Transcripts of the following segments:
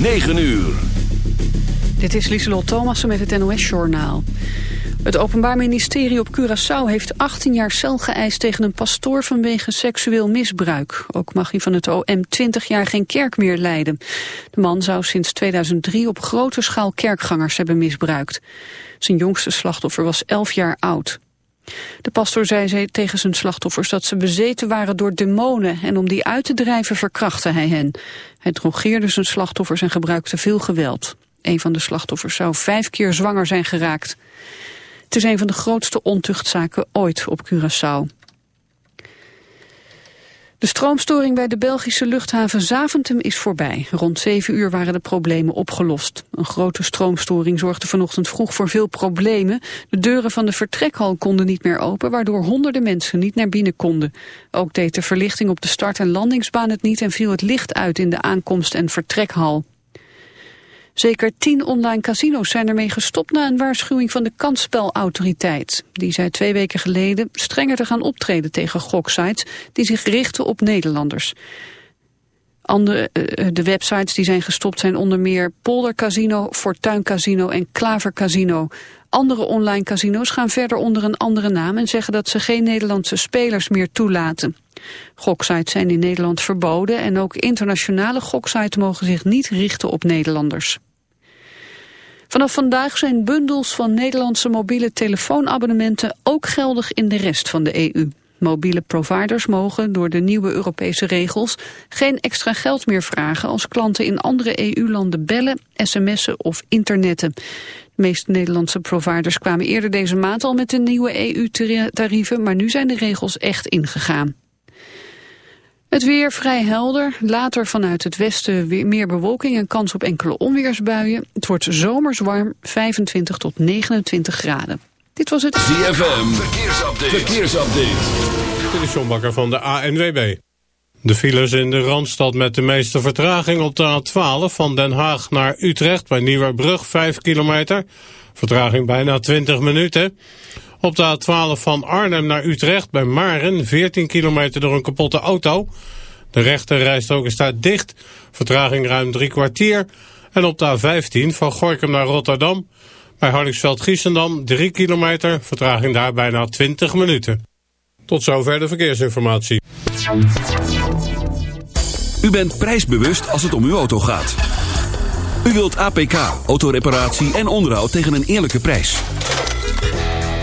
9 uur. Dit is Lieselot Thomassen met het NOS-journaal. Het Openbaar Ministerie op Curaçao heeft 18 jaar cel geëist tegen een pastoor vanwege seksueel misbruik. Ook mag hij van het OM 20 jaar geen kerk meer leiden. De man zou sinds 2003 op grote schaal kerkgangers hebben misbruikt. Zijn jongste slachtoffer was 11 jaar oud. De pastor zei tegen zijn slachtoffers dat ze bezeten waren door demonen en om die uit te drijven verkrachtte hij hen. Hij drogeerde zijn slachtoffers en gebruikte veel geweld. Een van de slachtoffers zou vijf keer zwanger zijn geraakt. Het is een van de grootste ontuchtzaken ooit op Curaçao. De stroomstoring bij de Belgische luchthaven Zaventem is voorbij. Rond 7 uur waren de problemen opgelost. Een grote stroomstoring zorgde vanochtend vroeg voor veel problemen. De deuren van de vertrekhal konden niet meer open... waardoor honderden mensen niet naar binnen konden. Ook deed de verlichting op de start- en landingsbaan het niet... en viel het licht uit in de aankomst- en vertrekhal. Zeker tien online casino's zijn ermee gestopt na een waarschuwing van de kansspelautoriteit. Die zei twee weken geleden strenger te gaan optreden tegen goksites die zich richten op Nederlanders. Andere, eh, de websites die zijn gestopt zijn onder meer Polder Casino, Fortuin Casino en Klaver Casino. Andere online casino's gaan verder onder een andere naam en zeggen dat ze geen Nederlandse spelers meer toelaten. Goksites zijn in Nederland verboden en ook internationale goksites mogen zich niet richten op Nederlanders. Vanaf vandaag zijn bundels van Nederlandse mobiele telefoonabonnementen ook geldig in de rest van de EU. Mobiele providers mogen door de nieuwe Europese regels geen extra geld meer vragen als klanten in andere EU-landen bellen, sms'en of internetten. De meeste Nederlandse providers kwamen eerder deze maand al met de nieuwe EU-tarieven, maar nu zijn de regels echt ingegaan. Het weer vrij helder. Later vanuit het westen weer meer bewolking en kans op enkele onweersbuien. Het wordt zomers warm, 25 tot 29 graden. Dit was het ZFM. Verkeersupdate. Verkeersupdate. Dit is John Bakker van de ANWB. De files in de Randstad met de meeste vertraging op de A12 van Den Haag naar Utrecht bij Nieuwerbrug 5 kilometer. Vertraging bijna 20 minuten. Op de A12 van Arnhem naar Utrecht bij Maren 14 kilometer door een kapotte auto. De rechte rijstrook staat dicht, vertraging ruim drie kwartier. En op de A15 van Gorkum naar Rotterdam bij Harningsveld-Giessendam 3 kilometer, vertraging daar bijna 20 minuten. Tot zover de verkeersinformatie. U bent prijsbewust als het om uw auto gaat. U wilt APK, autoreparatie en onderhoud tegen een eerlijke prijs.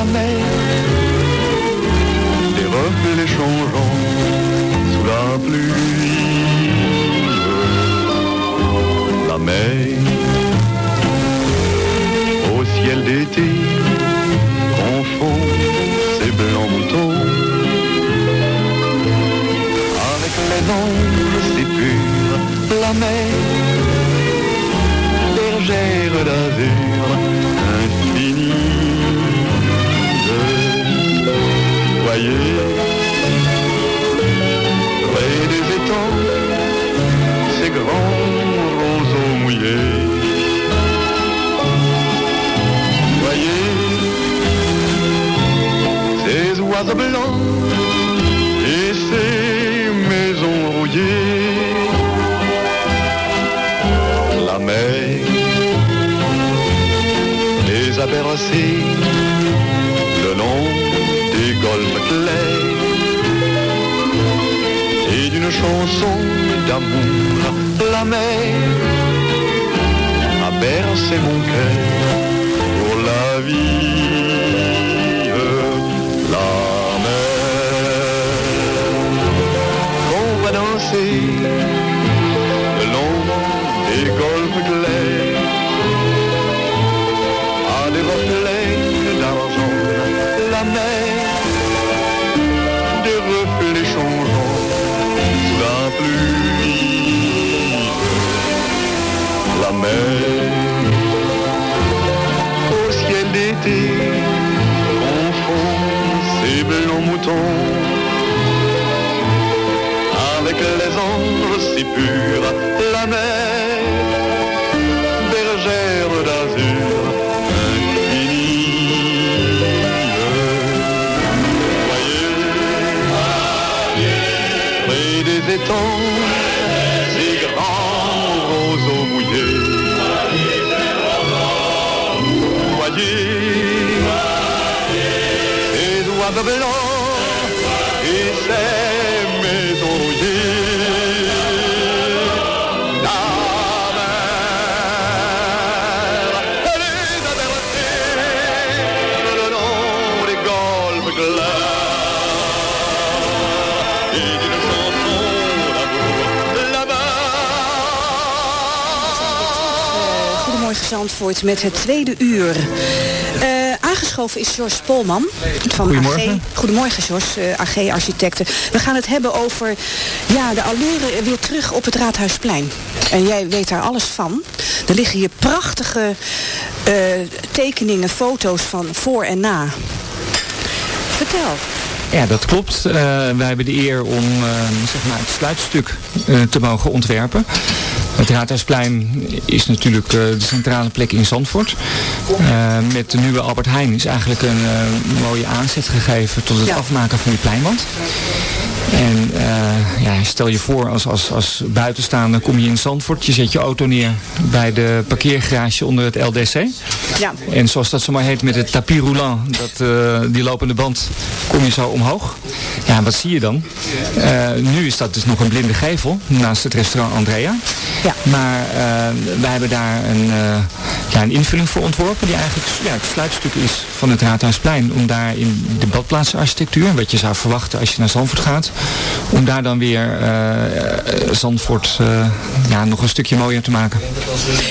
La mer, des reflets changeants sous la pluie. La mer, au ciel d'été, confond ses blancs moutons. Avec les anges si purs, la mer, bergère d'azur Voyez, près des étangs, ces grands roseaux mouillés. Voyez ces oiseaux blancs et ces maisons rouillées. La mer les a bercés le long des golfes et d'une chanson d'amour la mer a bercé mon cœur pour la vie. La mer. Qu'on va danser d'été confond ses blancs moutons avec les ombres si pures la mer bergère d'azur voyez près des étangs d'amour là-bas Goedemorgen Zandvoort met het tweede uur. Aangeschoven is George Polman van Goedemorgen. AG. Goedemorgen George, eh, AG Architecten. We gaan het hebben over ja, de allure weer terug op het Raadhuisplein. En jij weet daar alles van. Er liggen hier prachtige eh, tekeningen, foto's van voor en na. Vertel. Ja, dat klopt. Eh, wij hebben de eer om zeg maar het sluitstuk te mogen ontwerpen. Het Raadhuisplein is natuurlijk eh, de centrale plek in Zandvoort. Eh, met de nieuwe Albert Heijn is eigenlijk een eh, mooie aanzet gegeven tot het Ja. afmaken van die pleinwand. En eh, ja, stel je voor als, als, als buitenstaander kom je in Zandvoort. Je zet je auto neer bij de parkeergarage onder het LDC. Ja. En zoals dat zo maar heet met het tapis roulant, dat, eh, die lopende band, kom je zo omhoog. Ja, wat zie je dan? Eh, nu is dat dus nog een blinde gevel naast het restaurant Andrea. Ja. Maar wij hebben daar een, ja, een invulling voor ontworpen die eigenlijk ja, het sluitstuk is van het Raadhuisplein. Om daar in de badplaatsarchitectuur, wat je zou verwachten als je naar Zandvoort gaat, om daar dan weer eh, Zandvoort eh, ja, nog een stukje mooier te maken.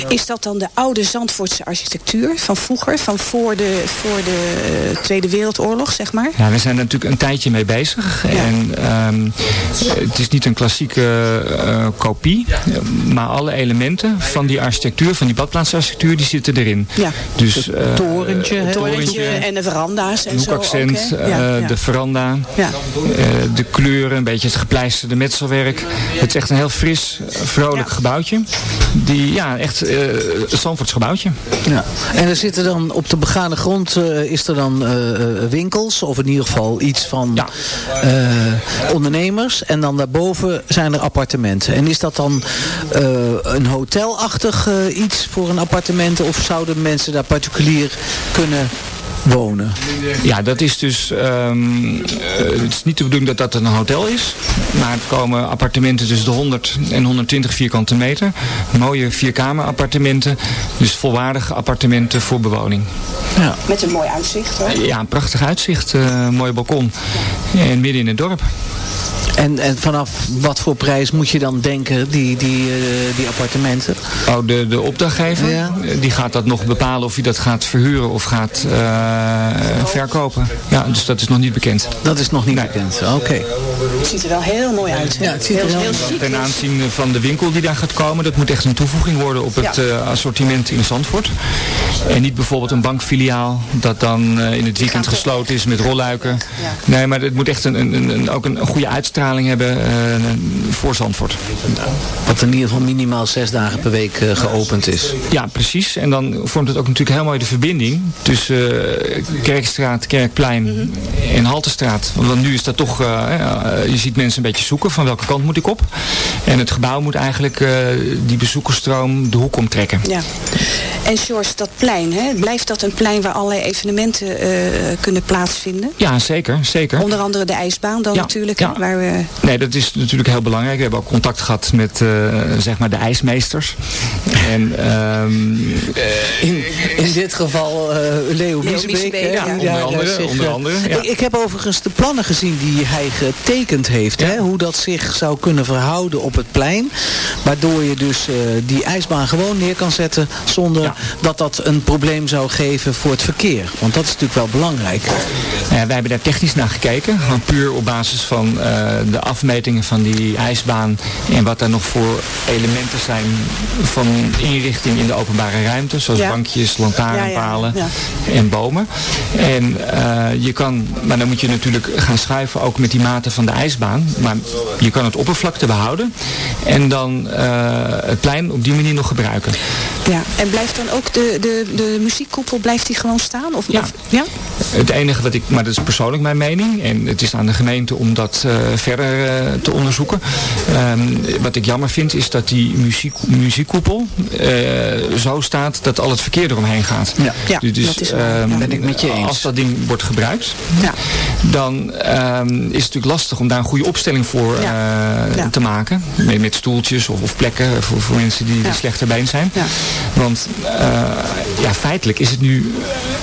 Is dat dan de oude Zandvoortse architectuur van vroeger? Van voor de, voor de eh, Tweede Wereldoorlog, zeg maar? Ja, we zijn er natuurlijk een tijdje mee bezig. Ja. En ehm, het is niet een klassieke kopie. Maar alle elementen van die architectuur, van die badplaatsarchitectuur, die zitten erin. Ja. Dus, eh, torentje, hè? het Torentje en de veranda's en een zo. ook, eh, Ja, ja. de veranda, Ja. eh, de kleuren, een beetje het gepleisterde metselwerk. Het is echt een heel fris, vrolijk Ja. gebouwtje. Die, ja, echt eh Zandvoorts gebouwtje. Ja. En er zitten dan op de begane grond eh, is er dan winkels of in ieder geval iets van Ja. eh, ondernemers en dan daarboven zijn er appartementen. En is dat dan eh, een hotelachtig eh, iets voor een appartement of zouden mensen daar particulier kunnen wonen? Ja, dat is dus. ehm, eh, het is niet de bedoeling dat dat een hotel is. Maar het komen appartementen tussen de 100 en 120 vierkante meter. Mooie vierkamerappartementen. Dus volwaardige appartementen voor bewoning. Ja. Met een mooi uitzicht hoor. Ja, een prachtig uitzicht. eh, een mooi balkon. En midden in het dorp. En, en vanaf wat voor prijs moet je dan denken, die, die, eh, die appartementen? Oh, de, de opdrachtgever, Ja. die gaat dat nog bepalen of hij dat gaat verhuren of gaat eh, verkopen. Ja, dus dat is nog niet bekend. Dat is nog niet Nee. bekend. Oké. Het ziet er wel heel mooi uit. Ja, het ziet er heel, heel chic. Ten aanzien van de winkel die daar gaat komen, dat moet echt een toevoeging worden op het Ja. eh, assortiment in Zandvoort. En niet bijvoorbeeld een bankfiliaal dat dan in het weekend gesloten is met rolluiken. Ja. Nee, maar het moet echt een, een, een, ook een, goede uitstraling uitstraling hebben eh, voor Zandvoort. Wat in ieder geval minimaal zes dagen per week eh, geopend is. Ja, precies. En dan vormt het ook natuurlijk heel mooi de verbinding tussen eh, Kerkstraat, Kerkplein en Haltestraat. Want nu is dat toch, je ziet mensen een beetje zoeken van welke kant moet ik op. En het gebouw moet eigenlijk eh, die bezoekersstroom de hoek omtrekken. Ja. En George, dat plein, hè, blijft dat een plein waar allerlei evenementen eh, kunnen plaatsvinden? Ja, zeker. zeker. Onder andere de ijsbaan dan Ja, natuurlijk. ja. hè, Waar we, Nee, dat is natuurlijk heel belangrijk. We hebben ook contact gehad met eh, zeg maar de ijsmeesters. En ehm, In, in dit geval eh Leo ja. Onder andere, zich, onder eh, andere, ja. ik, ik heb overigens de plannen gezien die hij getekend heeft. Hè, hoe dat zich zou kunnen verhouden op het plein. Waardoor je dus eh, die ijsbaan gewoon neer kan zetten. Zonder Ja. dat dat een probleem zou geven voor het verkeer. Want dat is natuurlijk wel belangrijk. Ja, wij hebben daar technisch naar gekeken. Gewoon puur op basis van eh, de afmetingen van die ijsbaan. En wat daar nog voor elementen zijn van inrichting in de openbare ruimte. Zoals Ja. bankjes, lantaarnpalen Ja, ja, en bomen. En eh, je kan, maar dan moet je natuurlijk gaan schuiven ook met die maten van de ijsbaan. Maar je kan het oppervlakte behouden. En dan eh, het plein op die manier nog gebruiken. ja. En blijft dan ook de, de, de muziekkoepel, blijft die gewoon staan? Of, Ja. of- ja? Het enige wat ik, maar dat is persoonlijk mijn mening. En het is aan de gemeente om dat eh, verder eh, te onderzoeken. Ehm, wat ik jammer vind is dat die muziek, muziekkoepel eh, zo staat dat al het verkeer eromheen gaat. Ja. Ja, Dus, dat is ehm, Ja. Ben ik met je eens. Als dat ding wordt gebruikt, Ja. dan ehm, is het natuurlijk lastig om daar een goede opstelling voor eh, Ja. te maken. Met, met stoeltjes of, of plekken voor, voor mensen die, die Ja. slechter been zijn. Ja. Want eh, ja, feitelijk is het nu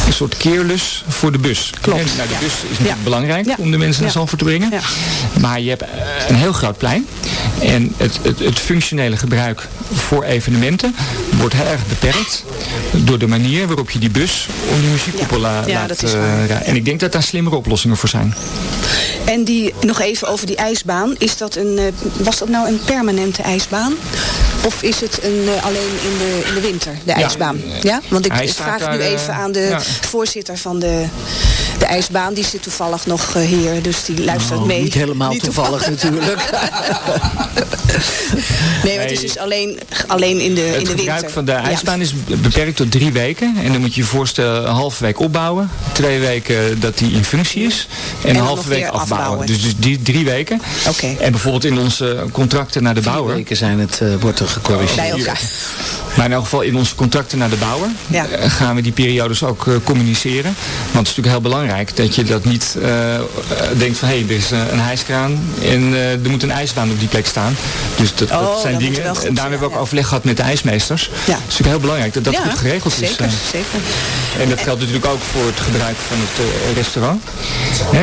een soort keerlus voor de bus. Klopt. En, nou, de Ja. bus is natuurlijk Ja. belangrijk Ja. om de mensen naar. Zandvoort te brengen. Ja. Maar je hebt eh, een heel groot plein. En het, het, het functionele gebruik voor evenementen wordt heel erg beperkt door de manier waarop je die bus om die muziekkoepel Ja, laat dat is eh, waar. En ik denk dat daar slimmere oplossingen voor zijn. En die, nog even over die ijsbaan. Is dat een, eh, was dat nou een permanente ijsbaan? Of is het een, eh, alleen in de, in de winter, de ijsbaan? Ja? Want ik Hij staat vraag daar, nu eh, even aan de ja. voorzitter van de, de ijsbaan. Die zit toevallig nog eh, hier, dus die luistert Nou, mee. niet helemaal toevallig natuurlijk. nee, maar het is dus alleen, alleen in de, in Het de gebruik winter. van de Ja. ijsbaan is beperkt tot drie weken. En dan moet je je voorstellen een halve week opbouwen. Twee weken dat die in functie is. En, een halve week afbouwen. afbouwen. Dus, dus die drie weken. Oké. En bijvoorbeeld in onze contracten naar de bouwer. weken zijn het, eh, wordt er gecorrigeerd. Bij elkaar. Maar in elk geval in onze contracten naar de bouwer Ja. eh, gaan we die periodes ook eh, communiceren. Want het is natuurlijk heel belangrijk dat je dat niet eh, denkt van hé, er is een hijskraan en eh, er moet een ijsbaan op die plek staan. Dus dat, Oh, dat dat zijn dingen. En daar hebben we ook ja. overleg gehad met de ijsmeesters. Ja. Het is natuurlijk heel belangrijk dat dat Ja, goed geregeld is. zeker, zeker. En dat geldt natuurlijk ook voor het gebruik van het restaurant.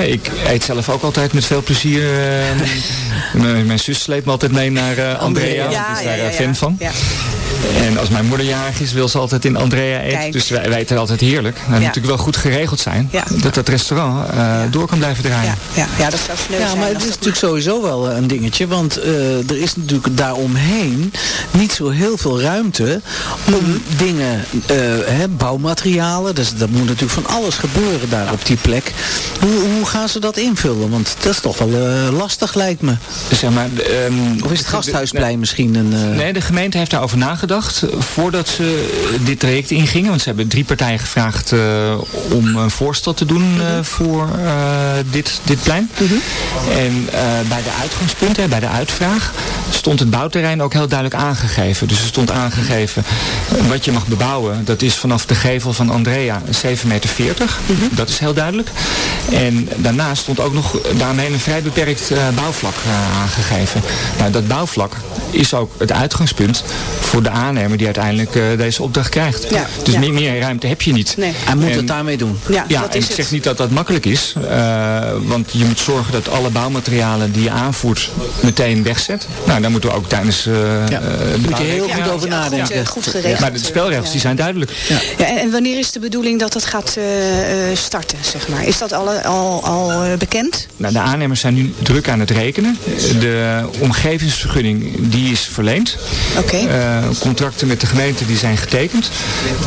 Ik eet zelf ook altijd met veel plezier. mijn, zus sleept me altijd mee naar Andrea. Ja, daar. Fan van. Ja. En als mijn moeder jarig is, wil ze altijd in Andrea eten. Kijk. Dus wij, wij eten altijd heerlijk. Dat moet natuurlijk wel goed geregeld zijn. Ja. Dat dat restaurant eh, door kan blijven draaien. Ja, ja, ja, dat zou sneu Ja, zijn. maar het is dat natuurlijk sowieso wel eh, een dingetje. Want eh, er is natuurlijk daaromheen niet zo heel veel ruimte om Mhm. dingen, eh, hè, bouwmaterialen. Dus dat moet natuurlijk van alles gebeuren daar op die plek. Hoe, hoe gaan ze dat invullen? Want dat is toch wel lastig lijkt me. Zeg maar, ehm, Of is het de- Gasthuisplein misschien een... eh, Nee, de gemeente heeft daarover nagedacht voordat ze eh, dit traject ingingen. Want ze hebben drie partijen gevraagd eh, om een voorstel te doen eh, voor eh, dit, dit plein. En eh, bij de uitgangspunten, bij de uitvraag, stond het bouwterrein ook heel duidelijk aangegeven. Dus er stond aangegeven wat je mag bebouwen. Dat is vanaf de gevel van Andrea 7,40 meter. Dat is heel duidelijk. En daarnaast stond ook nog daarmee een vrij beperkt bouwvlak aangegeven. Nou, dat bouwvlak is ook het uitgangspunt voor de aannemer die uiteindelijk eh, deze opdracht krijgt. Ja, dus ja. meer, meer ruimte heb je niet. Nee. Hij moet En- het daarmee doen. Ja, Ja, dat en is ik het. zeg niet dat dat makkelijk is. eh, want je moet zorgen dat alle bouwmaterialen die je aanvoert meteen wegzet. Nou, daar moeten we ook tijdens eh Ja. eh, Moet je heel goed over nadenken. Goed, goed geregeld. Maar de spelregels die zijn duidelijk. Ja, en, en wanneer is de bedoeling dat het gaat eh, eh, starten, zeg maar? Is dat al, al, al bekend? Nou, de aannemers zijn nu druk aan het rekenen. De omgevingsvergunning die is verleend. Oké. Eh, contracten met de gemeente die zijn getekend.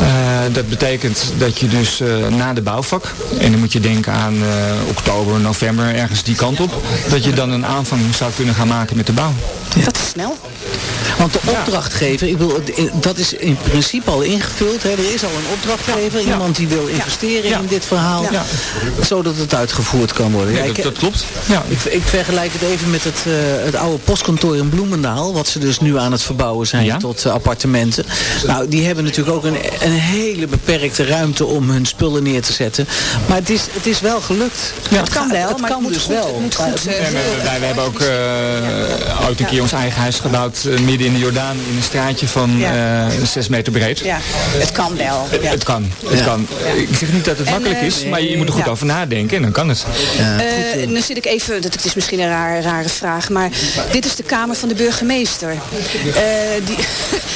Eh, dat betekent dat je dus eh, na de bouwvak, en dan moet je denken aan eh, oktober, november, ergens die kant op, dat je dan een aanvang zou kunnen gaan maken met de bouw. Dat is snel. Want de opdrachtgever, ik wil, dat is in principe al ingevuld. Hè. Er is al een opdrachtgever, iemand die wil investeren Ja. in dit verhaal. Ja. Zodat het uitgevoerd kan worden. Ja, Ja, dat, ik- dat klopt. Ja. Ik, ik vergelijk het even met het, eh, het oude postkantoor in Bloemendaal. Wat ze dus nu aan het verbouwen zijn Ja. tot eh, appartementen. Nou, die hebben natuurlijk ook een, een hele beperkte ruimte om hun spullen neer te zetten. Maar het is, het is wel gelukt. Het kan wel, het maar kan het dus goed, wel. het goed, eh, we, wij, wij hebben ook eh, ooit een keer ons eigen huis gebouwd eh, midden in de Jordaan in een straatje van eh 6 meter breed. Ja, het kan wel. Ja. Het kan. Het kan. Ik zeg niet dat het En, makkelijk eh, is, maar je moet er goed ja. over nadenken en dan kan het. Eh, en dan zit ik even, dat het is misschien een rare, rare vraag, maar dit is de kamer van de burgemeester. Eh, die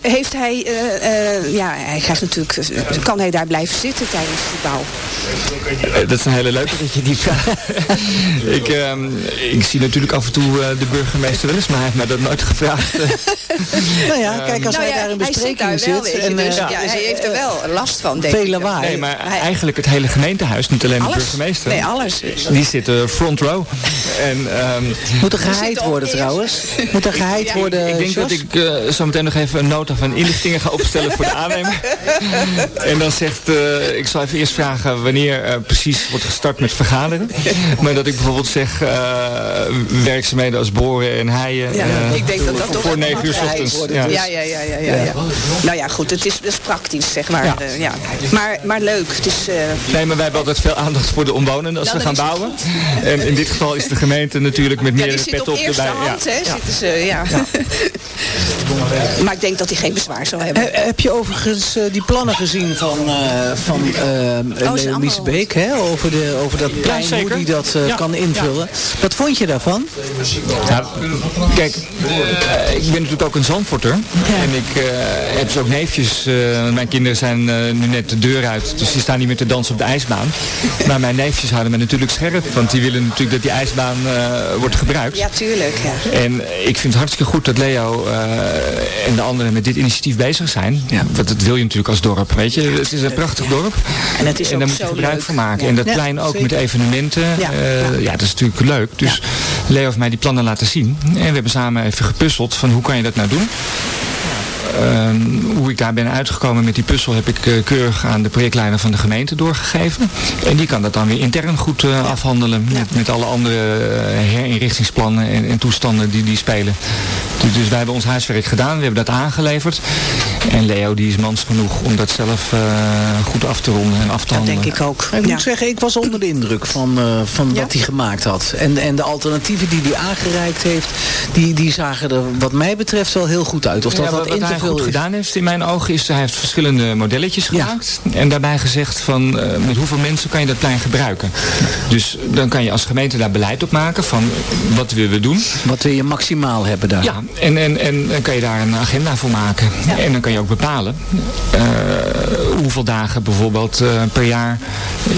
Heeft hij, eh, eh, ja, hij krijgt natuurlijk, kan hij daar blijven zitten tijdens de bouw? Eh, Dat is een hele leuke dat je die vraagt. ik, ehm, ik zie natuurlijk af en toe eh, de burgemeester wel eens, maar hij heeft mij dat nooit gevraagd. eh. Nou ja, kijk, als nou hij ja, daar in hij zit daar bespreking wel, zit. en, dus ja, hij heeft er wel last van, denk veel ik. lawaai. Nee, maar Hij- eigenlijk het hele gemeentehuis, niet alleen de burgemeester. Nee, alles. Die zitten front row. En, ehm, Moet er geheid worden trouwens? Moet er geheid Ja, worden, ik denk dat ik zo meteen nog even een van inlichtingen ga opstellen voor de aannemer. En dan zegt, eh, ik zal even eerst vragen wanneer eh, precies wordt gestart met vergaderen. Maar dat ik bijvoorbeeld zeg, eh, werkzaamheden als boren en heien. Ja, eh, ik denk dat dat toch voor wel 9 uur ochtends. worden, Ja. Ja, ja, ja, ja, ja, ja. Nou ja, goed, het is, het is praktisch, zeg maar. Ja. eh, ja. Maar, maar leuk, het is... eh, Nee, maar wij hebben altijd veel aandacht voor de omwonenden als Nou, we gaan bouwen. En in dit geval is de gemeente natuurlijk met ja, die meerdere zit op erbij. hand, Ja. hè? Zitten ze, ja. maar ik denk dat hij geen bezwaar zal hebben. He- heb je overigens eh, die plannen gezien van, eh van eh Leo allemaal Miesbeek, hè? Over, de, over dat plein, hoe die dat eh, Ja, kan invullen? Wat vond je daarvan? Ja, kijk, eh, ik ben natuurlijk ook een Zandvoorter. En ik eh, heb dus ook neefjes. eh, mijn kinderen zijn eh, nu net de deur uit. Dus die staan niet meer te dansen op de ijsbaan. Maar mijn neefjes houden me natuurlijk scherp. Want die willen natuurlijk dat die ijsbaan eh, wordt gebruikt. Ja, tuurlijk, ja. En ik vind het hartstikke goed dat Leo eh, en de anderen met dit initiatief bezig zijn. Want dat wil je natuurlijk als dorp, weet je. Het is een prachtig dorp. En het is en daar moet je gebruik leuk. van maken. Ja. En dat Ja, plein ook zeker. met evenementen. Ja, Ja, ja. ja, dat is natuurlijk leuk. Dus Leo heeft mij die plannen laten zien. En we hebben samen even gepuzzeld van hoe kan je dat nou doen. Ehm, hoe ik daar ben uitgekomen met die puzzel heb ik eh, keurig aan de projectleider van de gemeente doorgegeven. En die kan dat dan weer intern goed eh, afhandelen met, met alle andere eh, herinrichtingsplannen en, en toestanden die die spelen. Dus, dus wij hebben ons huiswerk gedaan, we hebben dat aangeleverd. En Leo die is mans genoeg om dat zelf eh, goed af te ronden en af te Dat handelen. denk ik ook. Ik Ja. moet zeggen, ik was onder de indruk van, eh, van Ja? wat hij gemaakt had. En, en de alternatieven die hij aangereikt heeft, die, die zagen er wat mij betreft wel heel goed uit. Of dat Ja, wat hij goed gedaan heeft in mijn ogen is, hij heeft verschillende modelletjes Ja. gemaakt. En daarbij gezegd van eh, met hoeveel mensen kan je dat plein gebruiken. Dus dan kan je als gemeente daar beleid op maken van wat willen we doen. Wat wil je maximaal hebben daar? Ja, en, en, en dan kan je daar een agenda voor maken. En dan kan je ook bepalen eh, hoeveel dagen bijvoorbeeld eh, per jaar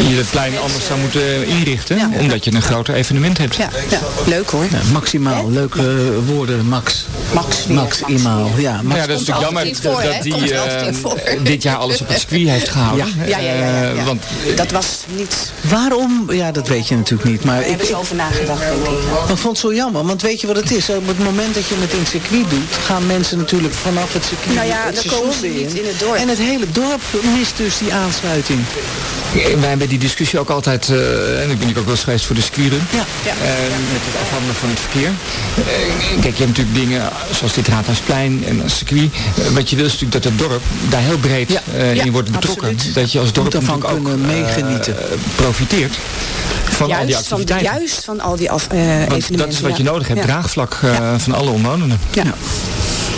je het plein anders zou moeten inrichten. Ja. Omdat je een groter evenement hebt. Ja, ja, leuk hoor. Ja, maximaal, leuke woorden, max. Max. Maximaal, ja. Maar Max. ja, dat is natuurlijk jammer voor, dat die eh, dit jaar alles op het circuit heeft gehouden. Ja, ja, ja. ja, ja, Eh, ja. want dat was niet... Waarom? Ja, dat weet je natuurlijk niet. Maar Daar ik, hebben ze ik, over nagedacht, denk ik. maar ik vond het zo jammer. Want weet je wat het is? Op het moment dat je het in het circuit doet, gaan mensen natuurlijk vanaf het circuit Nou ja, het dan komen ze niet in het dorp. En het hele dorp mist dus die aansluiting. wij hebben die discussie ook altijd, eh, en ik ben ook wel eens geweest voor de circuitrun. Ja. Ja. Eh, met het afhandelen van het verkeer. Eh, kijk, je hebt natuurlijk dingen zoals dit Raadhuisplein en een circuit. Wat je wil is natuurlijk dat het dorp daar heel breed Ja. eh, Ja, in wordt betrokken. absoluut. Dat je als dorp ervan ook kunnen meegenieten. profiteert van al die Juist van, activiteiten. juist van al die af, eh, Want evenementen. dat is wat je nodig hebt, Ja. draagvlak eh, van alle omwonenden. Ja.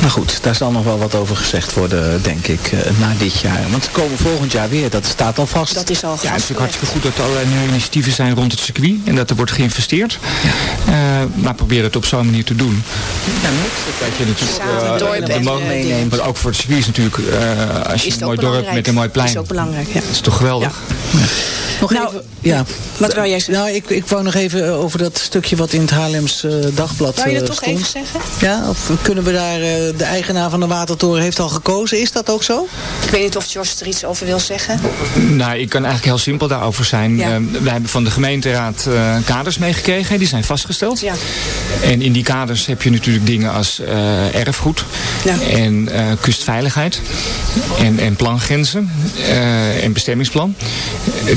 Maar goed, daar zal nog wel wat over gezegd worden, denk ik, eh, na dit jaar. Want ze komen volgend jaar weer, dat staat al vast. Dat is al Ja, het is natuurlijk hartstikke goed dat er allerlei nieuwe initiatieven zijn rond het circuit en dat er wordt geïnvesteerd. Eh, maar probeer het op zo'n manier te doen. Dat je natuurlijk, eh, dorp de meeneemt. Maar ook voor het circuit is natuurlijk, eh, als je Is een het mooi dorp met een mooi plein, Is ook belangrijk, ja. dat is toch geweldig. Nog Nou, even, ja. Wat wou jij zeggen? Nou, ik, ik wou nog even over dat stukje wat in het Haarlems Dagblad Wou je dat toch stond. even zeggen? Ja, of kunnen we daar, eh, de eigenaar van de Watertoren heeft al gekozen. Is dat ook zo? Ik weet niet of Jos er iets over wil zeggen. Nou, ik kan eigenlijk heel simpel daarover zijn. Ja. Eh, wij hebben van de gemeenteraad eh, kaders meegekregen, die zijn vastgesteld. Ja. En in die kaders heb je natuurlijk dingen als eh, erfgoed Ja. en eh, kustveiligheid en, en plangrenzen eh, en bestemmingsplan.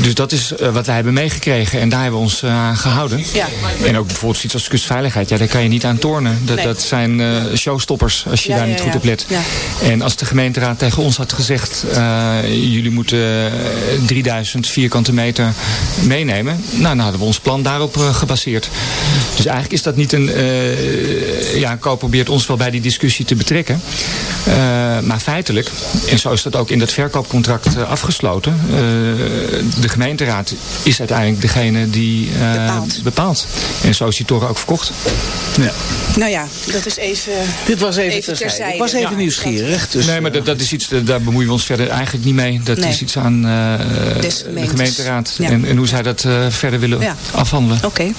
Dus dat is wat wij hebben meegekregen en daar hebben we ons eh, aan gehouden. Ja. En ook bijvoorbeeld iets als kustveiligheid, ja, daar kan je niet aan tornen. Dat, Nee. dat zijn eh, showstoppers als je Ja, daar ja, niet goed ja. op let. Ja. En als de gemeenteraad tegen ons had gezegd, eh, jullie moeten eh, 3000 vierkante meter meenemen, nou, dan hadden we ons plan daarop eh, gebaseerd. Dus eigenlijk is dat niet een, eh ja, Co probeert ons wel bij die discussie te betrekken. Eh, maar feitelijk, en zo is dat ook in dat verkoopcontract eh, afgesloten, eh, de gemeenteraad is uiteindelijk degene die eh, Bepaalt. bepaalt. En zo is die toren ook verkocht. Ja. Nou ja, dat is even... Dit was even, Even terzijde. terzijde. Ik was even Ja. nieuwsgierig. Dus, nee, maar dat, dat is iets, daar bemoeien we ons verder eigenlijk niet mee. Dat Nee. is iets aan eh, de gemeenteraad Ja. en, en hoe zij dat eh, verder willen Ja. afhandelen. Oké.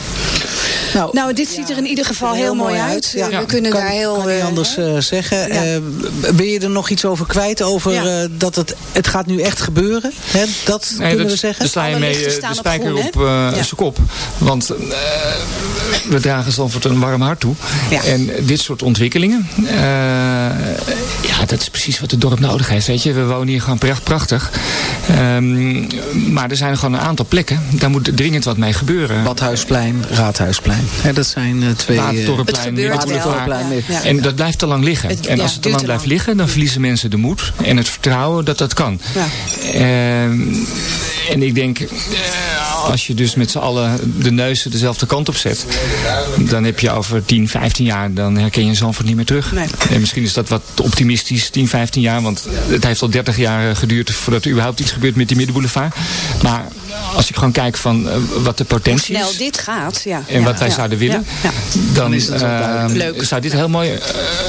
nou, Nou, dit ziet er in ieder geval heel, mooi uit. Ja. We kunnen kan, daar heel... kan niet eh, anders zeggen. Ja. Eh, wil je er nog iets over kwijt? Over Ja. eh, dat het, het gaat nu echt gebeuren? Hè? Dat Nee, kunnen dat, we zeggen? Daar sla je mee de op spijker op zijn kop. Want eh, we dragen Zandvoort een warm hart toe. Ja. En dit soort ontwikkelingen, eh, ja, dat is precies wat het dorp nodig heeft. Weet je, we wonen hier gewoon pracht, prachtig. Ehm, maar er zijn gewoon een aantal plekken, daar moet dringend wat mee gebeuren. Badhuisplein, Raadhuisplein. Hè, dat zijn eh, twee... eh, Watertorenplein, Het gebeurt Middenboulevard. wel. Watertorenplein, Ja. En dat blijft te lang liggen. Het- en ja, als het te lang blijft liggen, dan verliezen mensen de moed en het vertrouwen dat dat kan. Ja. Ehm, en ik denk, eh, als je dus met z'n allen de neuzen dezelfde kant op zet, dan heb je over 10, 15 jaar, dan herken je Zandvoort niet meer terug. Nee. En misschien is dat wat optimistisch, 10, 15 jaar, want het heeft al 30 jaar eh, geduurd voordat er überhaupt iets gebeurt met die middenboulevard. Maar als ik gewoon kijk van eh, wat de Hoe potentie snel is. dit gaat. Ja. En Ja, wat wij ja, zouden willen, Ja. ja. dan, is het. Leuk. zou dit heel mooi eh,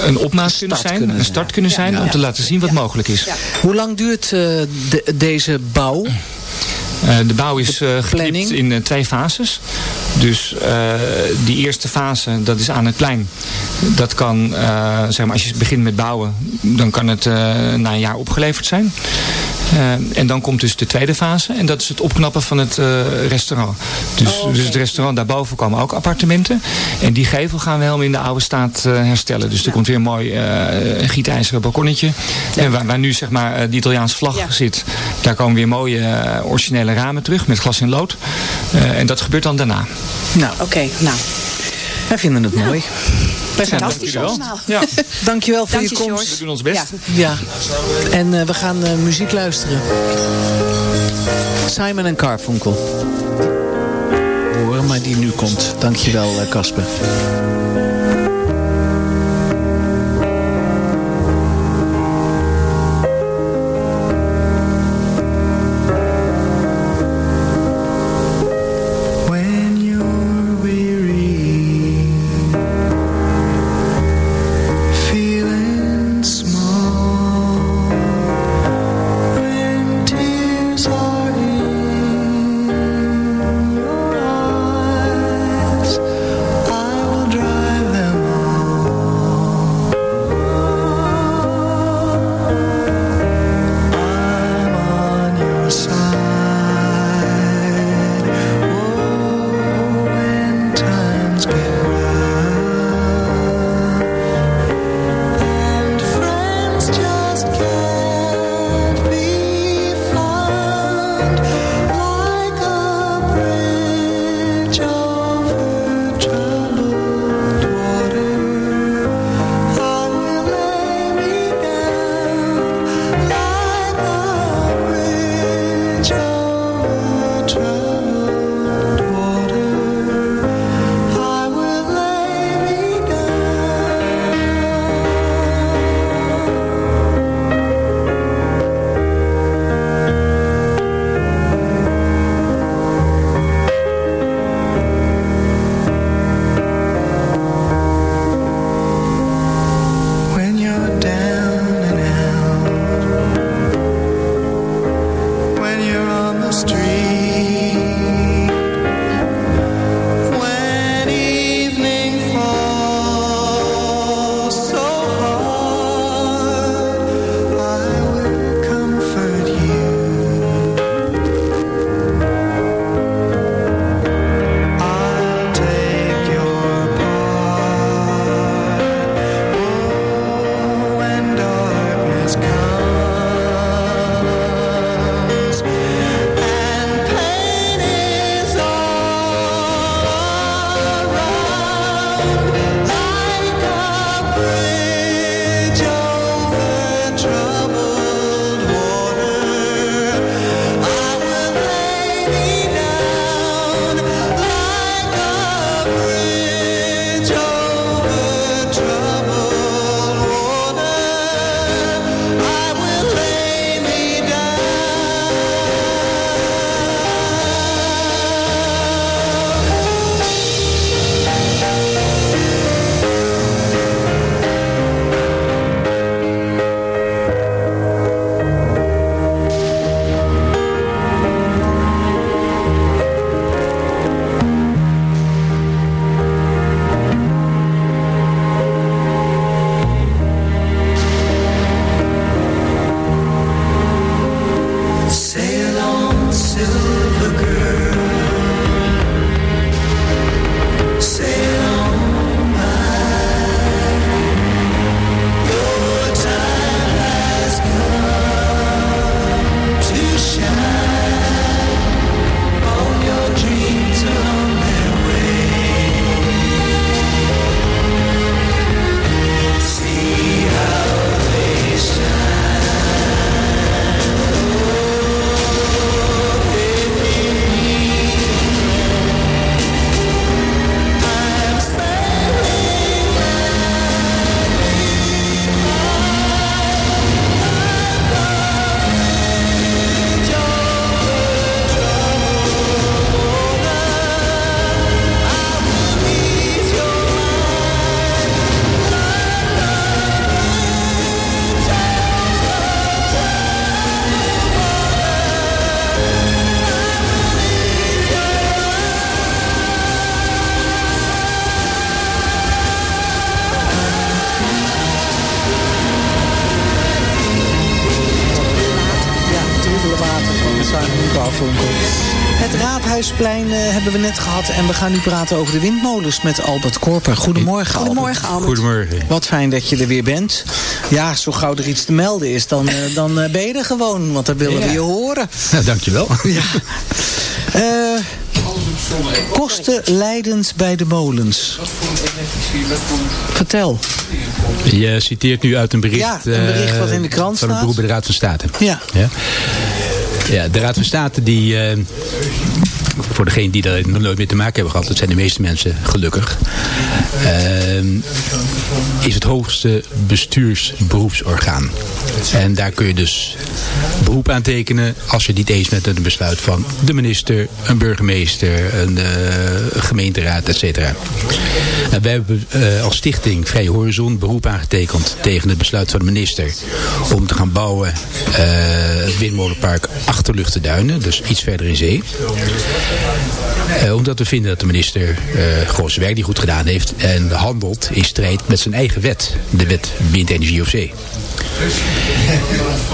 een opmaat kunnen zijn, kunnen een zijn. start kunnen zijn, Ja. om te laten zien wat mogelijk is. Ja. Hoe lang duurt eh, de- deze bouw? Eh, de bouw is geknipt planning? in eh, twee fases. Dus die eerste fase, dat is aan het plein. Dat kan, zeg maar, als je begint met bouwen, dan kan het na een jaar opgeleverd zijn. En dan komt dus de tweede fase. En dat is het opknappen van het restaurant. Dus, Oh, dus het restaurant daarboven komen ook appartementen. En die gevel gaan we helemaal in de oude staat herstellen. Dus er komt weer een mooi gietijzeren balkonnetje. En waar, waar nu zeg maar de Italiaanse vlag Ja. zit. Daar komen weer mooie eh, originele ramen terug met glas en lood. Eh, en dat gebeurt dan daarna. Nou, Oké, nou. wij vinden het mooi. Fantastisch dankjewel. allemaal. Ja, Dankjewel voor Dank je je, komst. George. we doen ons best. Ja. Ja. En eh, we gaan eh, muziek luisteren. Simon en Carfunkel. Horen, maar die nu komt. Dankjewel, Casper. Hebben we net gehad en we gaan nu praten over de windmolens met Albert Korper. Goedemorgen Albert. Goedemorgen, Albert. Goedemorgen. Wat fijn dat je er weer bent. Ja, zo gauw er iets te melden is, dan, eh, dan eh, ben je er gewoon, want dan willen we Ja. je horen. Nou, dankjewel. Ja. Eh, kosten leidend bij de molens. Vertel. Je citeert nu uit een bericht, Ja, een bericht wat in de krant van een staat. beroep bij de Raad van State. Ja. Ja, ja de Raad van State die... eh, voor degenen die daar nooit mee te maken hebben gehad, dat zijn de meeste mensen gelukkig, ehm, is het hoogste bestuursberoepsorgaan. En daar kun je dus beroep aan tekenen als je niet eens met een besluit van de minister, een burgemeester, een eh, gemeenteraad, et cetera. En wij hebben eh, als stichting Vrije Horizon beroep aangetekend tegen het besluit van de minister om te gaan bouwen eh, het windmolenpark Achterluchte Duinen, dus iets verder in zee. Eh, omdat we vinden dat de minister eh, gewoon zijn werk niet goed gedaan heeft en handelt in strijd met zijn eigen wet, de wet windenergie op zee.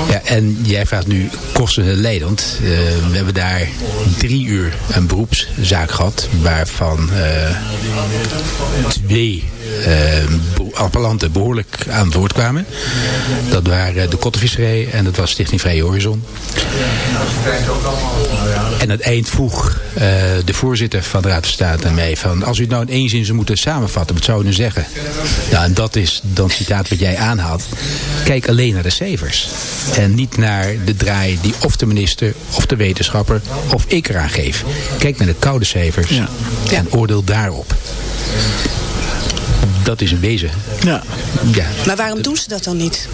Ja, en jij vraagt nu kosten leidend. Eh, we hebben daar drie uur een beroepszaak gehad, waarvan twee appellanten behoorlijk aan het woord kwamen. Dat waren de Kottenvisserij en dat was Stichting Vrije Horizon. En het eind vroeg eh, de voorzitter van de Raad van State aan mij van... als u het nou in één zin zou moeten samenvatten, wat zou u nu zeggen? Nou, en dat is dan het citaat wat jij aanhaalt. Kijk alleen naar de cijfers. En niet naar de draai die of de minister, of de wetenschapper, of ik eraan geef. Kijk naar de koude cijfers en oordeel daarop. Dat is een wezen. Ja. Ja, Maar waarom doen ze dat dan niet?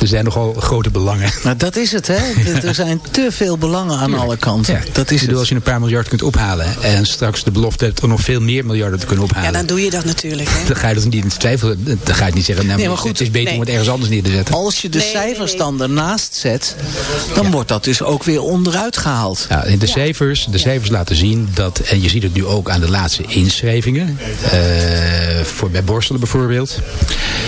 Er zijn nogal grote belangen. Maar dat is het, hè? Er zijn te veel belangen aan alle kanten. Ja, Dat is ik bedoel, het. als je een paar miljard kunt ophalen en straks de belofte hebt om nog veel meer miljarden te kunnen ophalen. Ja, dan doe je dat natuurlijk. Hè? Dan ga je dat niet in twijfel. Dan ga je niet zeggen, nou, Nee, maar goed, het is beter nee. om het ergens anders neer te zetten. Als je de Nee, cijfers nee. dan ernaast zet, dan wordt dat dus ook weer onderuit gehaald. Ja, in de cijfers, de cijfers laten zien dat, en je ziet het nu ook aan de laatste inschrijvingen, eh, voor, bij Borstelen bijvoorbeeld,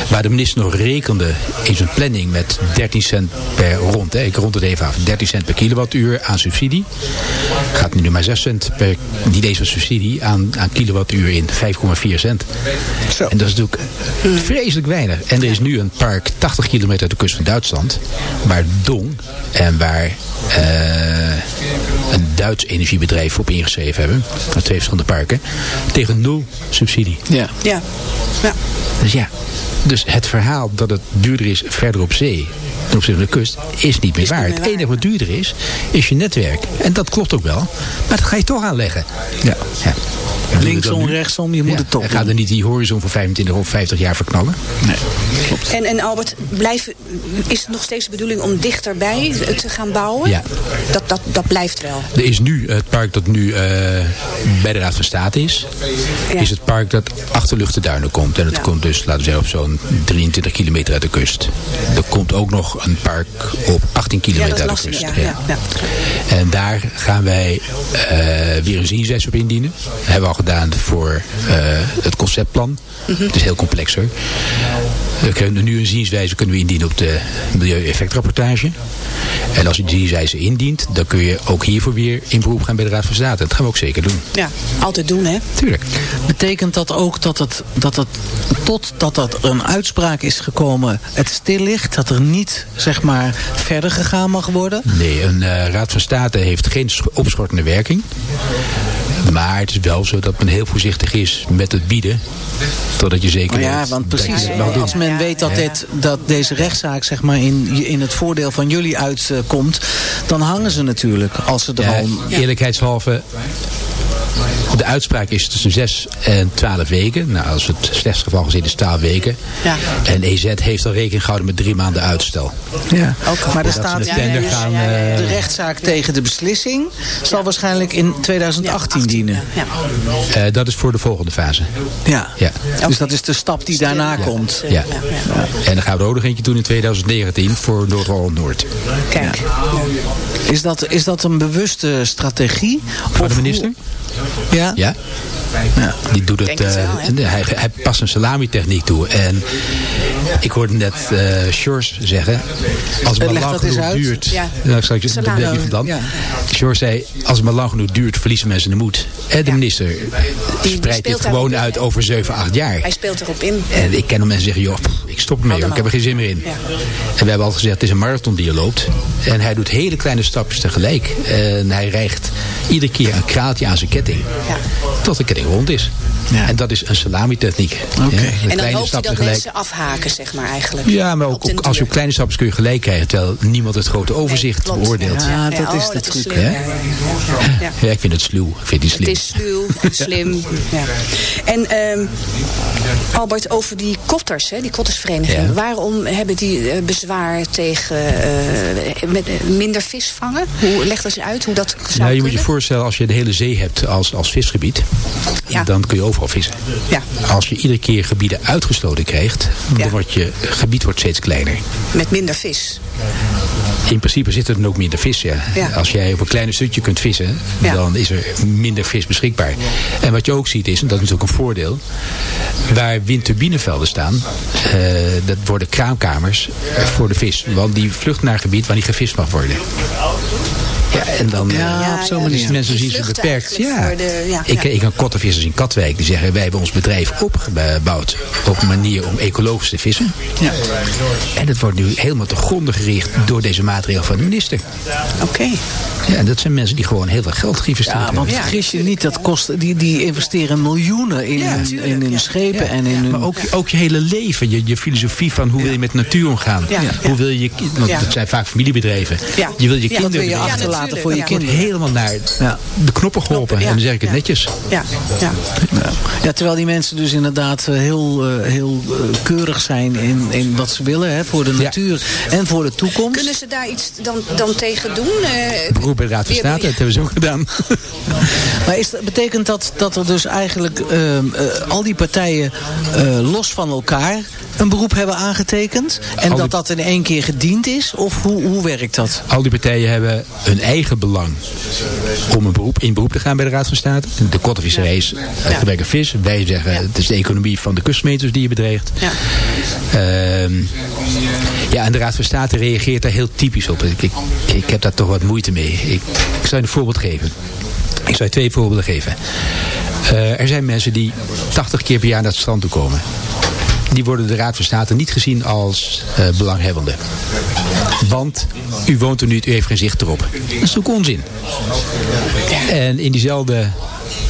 waar de minister nog rekende in zijn planning met 13 cent per rond, hè, ik rond het even af, 13 cent per kilowattuur aan subsidie, gaat nu maar 6 cent per, niet eens van subsidie, aan, aan kilowattuur in. 5,4 cent. En dat is natuurlijk vreselijk weinig. En er is nu een park 80 kilometer uit de kust van Duitsland, waar Dong en waar eh, een Duits energiebedrijf op ingeschreven hebben. Uit twee verschillende parken. Tegen nul subsidie. Ja. Ja. ja. Dus ja. Dus het verhaal dat het duurder is verder op zee ten opzichte van de kust is niet meer waar. meer Het enige wat duurder is, is je netwerk. En dat klopt ook wel. Maar dat ga je toch aanleggen. Ja. ja. Linksom, rechtsom, je moet Ja. het toch En ga doen. er niet die horizon van 25 of 50 jaar verknallen. Nee, klopt. En, en Albert, blijven, is het nog steeds de bedoeling om dichterbij te gaan bouwen? Ja. Dat, dat, dat blijft wel. Er is nu het park dat nu eh, bij de Raad van State is. Ja. Is het park dat achter Luchtenduinen komt. En dat Ja. komt dus, laten we zeggen, op zo'n 23 kilometer uit de kust. Er komt ook nog een park op 18 Ja, kilometer uit de kust. Ja, ja. ja. En daar gaan wij eh, weer een zienswijze op indienen. Dat hebben we al gedaan voor eh, het conceptplan. Mhm. Het is heel complex hoor. We kunnen nu een zienswijze kunnen we indienen op de milieueffectrapportage. En als je die zienswijze indient, dan kun je ook hiervoor weer in beroep gaan bij de Raad van State. Dat gaan we ook zeker doen. Ja, altijd doen, hè? Tuurlijk. Betekent dat ook dat het, dat het totdat dat er een uitspraak is gekomen, het stil ligt? Dat er niet, zeg maar, verder gegaan mag worden? Nee, een eh, Raad van State heeft geen sch- opschortende werking. Maar het is wel zo dat men heel voorzichtig is met het bieden. Totdat je zeker ja, weet want dat je precies, als men weet dat, dit, dat deze rechtszaak zeg maar, in, in het voordeel van jullie uitkomt, dan hangen ze natuurlijk als ze er Ja, al... eerlijkheidshalve, de uitspraak is tussen 6 en 12 weken. Nou, als het slechtste geval gezien is 12 weken. Ja. En EZ heeft al rekening gehouden met drie maanden uitstel. Ja. Maar er staat de tender ja, ja, gaan... ja, ja, ja. eh, de rechtszaak tegen de beslissing zal waarschijnlijk in 2018 dienen. Ja. eh, dat is voor de volgende fase. Ja. Ja. Dus dat is de stap die daarna komt. Ja. En dan gaan we er ook nog eentje doen in 2019 voor Noord-Holland-Noord. Kijk. Is dat, is dat een bewuste strategie? Van Of de minister? hoe- Ja? Ja. Die doet het, eh, wel, hij, hij past een salami-techniek toe. En ik hoorde net eh Shores zeggen, als het maar lang genoeg uit. duurt... Ja. Nou, ik dat weet je dan. Ja. Shores zei, als het maar lang genoeg duurt, verliezen mensen de moed. En de Ja. minister die spreidt dit gewoon in, uit over 7, 8 jaar. Hij speelt erop in. En ik ken mensen die zeggen, joh, pff, ik stop ermee, hoor, ik heb er geen zin meer in. Ja. En we hebben al gezegd, het is een marathon die je loopt. En hij doet hele kleine stapjes tegelijk. En hij rijgt iedere keer een kraaltje aan zijn ketting. Ja. Tot de ketting rond is. Ja. En dat is een salami-techniek. Oké. Ja, een En dan kleine hoopt dat mensen afhaken, zeg maar eigenlijk. Ja, maar ook, als je op kleine stapjes kun je gelijk krijgen. Terwijl niemand het grote overzicht beoordeelt. Ja. Ja, dat is oh, de truc, slim, hè? ja, ja, ja. ik vind het sluw. Ik vind die slim. Het is sluw, slim. Ja. En ehm, Albert, over die kotters, hè, die kottersvereniging. Ja. Waarom hebben die eh, bezwaar tegen eh, met, eh, minder vis vangen? Hoe, leg dat eens uit hoe dat zou Nou, je moet je voorstellen, als je de hele zee hebt als, als visgebied, Ja. dan kun je overal vissen. Ja, Als je iedere keer gebieden uitgesloten krijgt, Ja. dan wordt je gebied wordt steeds kleiner. met minder vis. In principe zit er dan ook minder vis. Ja. Ja. Als jij op een kleiner stukje kunt vissen, Ja. dan is er minder vis beschikbaar. En wat je ook ziet is, en dat is natuurlijk een voordeel, waar windturbinevelden staan, eh, dat worden kraamkamers voor de vis. Want die vlucht naar een gebied waar niet gevist mag worden. Ja, en dan... eh, Ja, op zo'n manier. Dus mensen Die zien ze beperkt. Ja. voor de- ja, ik, ik ken kottenvissers in Katwijk die zeggen... wij hebben ons bedrijf opgebouwd op een manier om ecologisch te vissen. Ja. En het wordt nu helemaal te gronden gericht door deze maatregel van de minister. Oké. Ja, en dat zijn mensen die gewoon heel veel geld geïnvesteerd Ja, hebben. want vergis je niet, dat kost, die, die investeren miljoenen in, hun, in hun ja. schepen en in hun... Maar ook, ook je hele leven, je, je filosofie van hoe wil je met natuur omgaan. Ja. Hoe wil je, want Ja. het zijn vaak familiebedrijven. Ja. Je wil je Ja, kinderen dat wil je achterlaten voor je kinderen. helemaal naar Ja. de knoppen geholpen. Ja. En dan zeg ik het Ja. netjes. Ja, ja. Ja, terwijl die mensen dus inderdaad eh, heel, eh, heel eh, keurig zijn in, in wat ze willen hè, voor de Ja. natuur en voor de toekomst. Kunnen ze daar iets dan, dan tegen doen? Eh, bij de Raad van State, dat hebben we zo gedaan. Maar is, betekent dat dat er dus eigenlijk ehm, eh, al die partijen eh, los van elkaar een beroep hebben aangetekend? En dat dat in één keer gediend is? Of hoe, hoe werkt dat? Al die partijen hebben hun eigen belang om een beroep, in beroep te gaan bij de Raad van State. De kottenvisserij is Ja. gewerkte vis. Wij zeggen het is de economie van de kustmeters die je bedreigt. Ja. Ehm, ja, en de Raad van State reageert daar heel typisch op. Ik, ik, ik heb daar toch wat moeite mee. Ik, ik zou een voorbeeld geven. Ik zou twee voorbeelden geven. Eh, er zijn mensen die 80 keer per jaar naar het strand toe komen. Die worden de Raad van State niet gezien als eh, belanghebbende. Want u woont er nu, u heeft geen zicht erop. Dat is ook onzin. En in diezelfde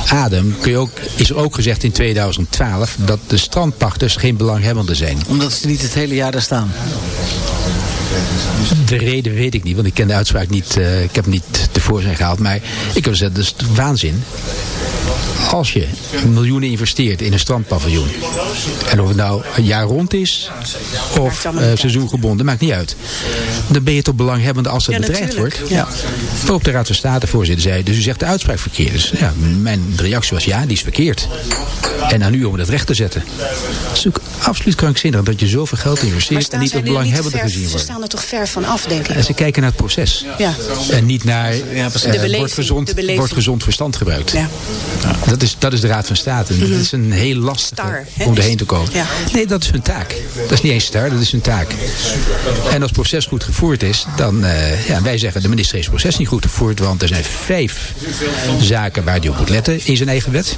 adem kun je ook, is er ook gezegd in 2012 dat de strandpachters geen belanghebbenden zijn. Omdat ze niet het hele jaar daar staan. De reden weet ik niet, want ik ken de uitspraak niet. eh, ik heb hem niet tevoorschijn gehaald. Maar ik heb gezegd, dat is waanzin. Als je miljoenen investeert in een strandpaviljoen. En of het nou een jaar rond is. Of niet seizoengebonden, maakt niet uit. Dan ben je toch belanghebbende als dat Ja, bedreigd natuurlijk, wordt. ja. Waarop de Raad van State voorzitter zei. Dus u zegt de uitspraak verkeerd. Dus ja, mijn reactie was ja, die is verkeerd. En aan u om het recht te zetten. Het is ook absoluut krankzinnig dat je zoveel geld investeert. En niet zij als er niet belanghebbende ver, gezien wordt. Staan er toch ver van af, denk ik. En ze kijken naar het proces. Ja. En niet naar precies. eh, De beleving, wordt, gezond, de wordt gezond verstand gebruikt. Ja. Dat, is, dat is de Raad van State. En Dat is een heel lastige Star, hè? om erheen te komen. Ja. Nee, dat is hun taak. Dat is niet eens star, dat is hun taak. En als het proces goed gevoerd is, dan... eh, ja, wij zeggen, de minister heeft het proces niet goed gevoerd... want er zijn vijf zaken waar hij op moet letten in zijn eigen wet.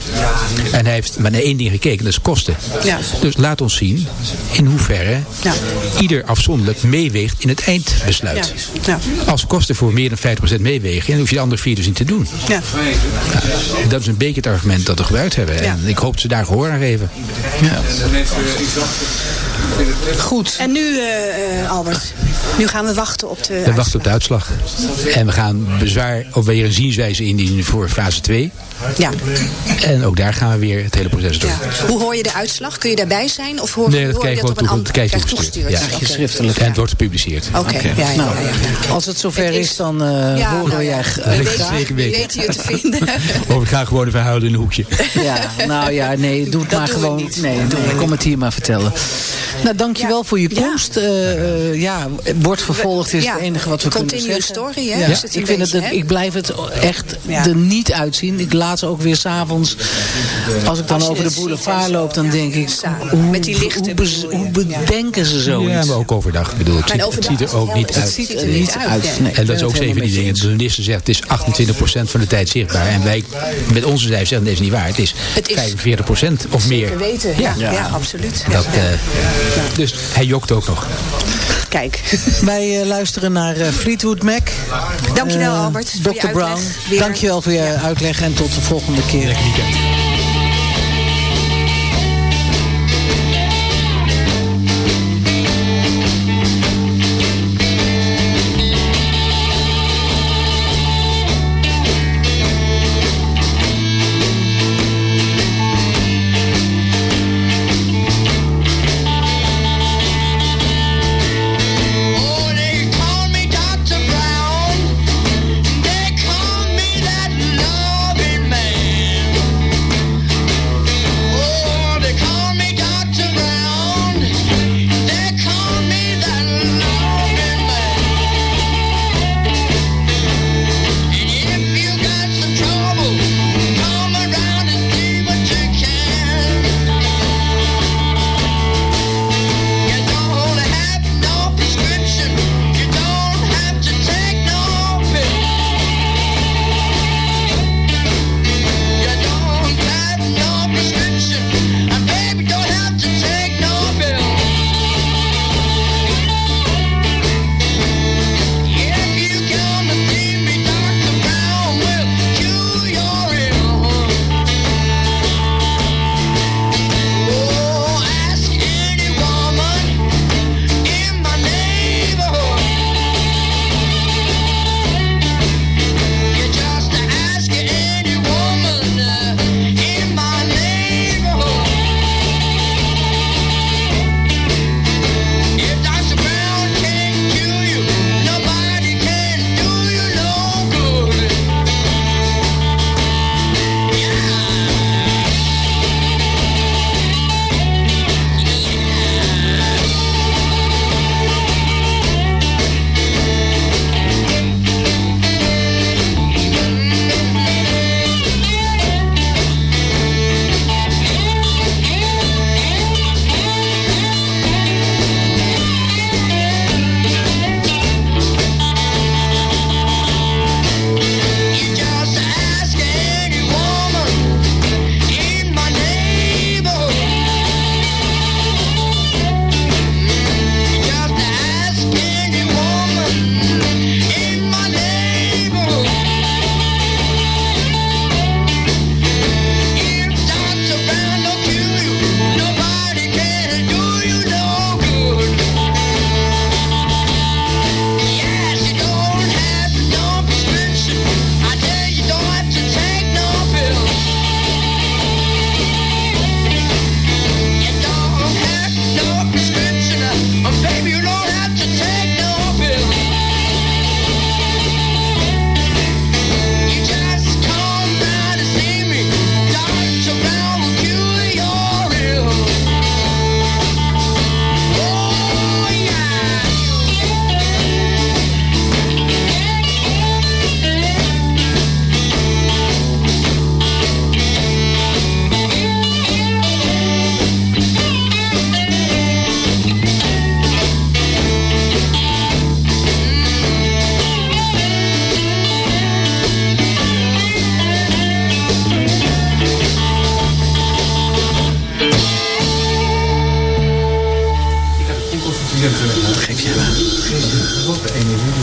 En hij heeft maar naar één ding gekeken, dat is kosten. Ja. Dus laat ons zien in hoeverre Ja. ieder afzonderlijk meeweegt in het eindbesluit. Ja. Als kosten voor meer dan 50% meewegen, dan hoef je de andere vier dus niet te doen. Ja. Dat is een beetje het argument dat we gebruikt hebben. Ja. En ik hoop dat ze daar gehoor aan geven. Goed. En nu, eh, eh, Albert, nu gaan we wachten op de We wachten op de uitslag. En we gaan bezwaar of weer een zienswijze indienen voor fase 2. Ja. En ook daar gaan we weer het hele proces door. ja. Hoe hoor je de uitslag? Kun je daarbij zijn? Of hoor, Nee, dat hoor krijg je je dat gewoon op een ander krijg je toegestuurd. Ja. Oké. Schriftelijk. En het wordt gepubliceerd. Oké, ja, ja, Nou, ja, ja. Als het zover Het is, is- dan eh, Ja, horen nou we ja, jij graag. weet je te vinden. Of ik ga gewoon even huilen in een hoekje. Ja, nou ja, nee, doe het Dat maar doen we gewoon. niet. Nee, doe, kom het hier maar vertellen. Nou, dankjewel voor je Ja. post. Eh, eh, ja, wordt vervolgd is Ja, het enige wat we kunnen zeggen. story, hè, Ja. is het een ik, vind het, beetje, ik blijf het echt Ja. er niet uitzien. Ik laat ze ook weer s'avonds, als ik dan over de boulevard loop, dan denk ik, Met die lichten hoe, bedenken ze zoiets? Ja, maar ook overdag. Ik bedoel, het, ziet, het ziet er ook niet uit. Het ziet er niet uit. Nee, En dat is ook van die dingen. De minister zegt het is 28% van de tijd zichtbaar. En wij met onze cijfers zeggen dat is niet waar. Het is, Het is 45% of meer. Zeker weten, ja, ja. absoluut. Ja. Dat, dus hij jokt ook nog. Kijk, Wij eh, luisteren naar eh, Fleetwood Mac. dankjewel Eh, Albert Dr. Brown, Weer. dankjewel voor je uitleg en tot de volgende keer.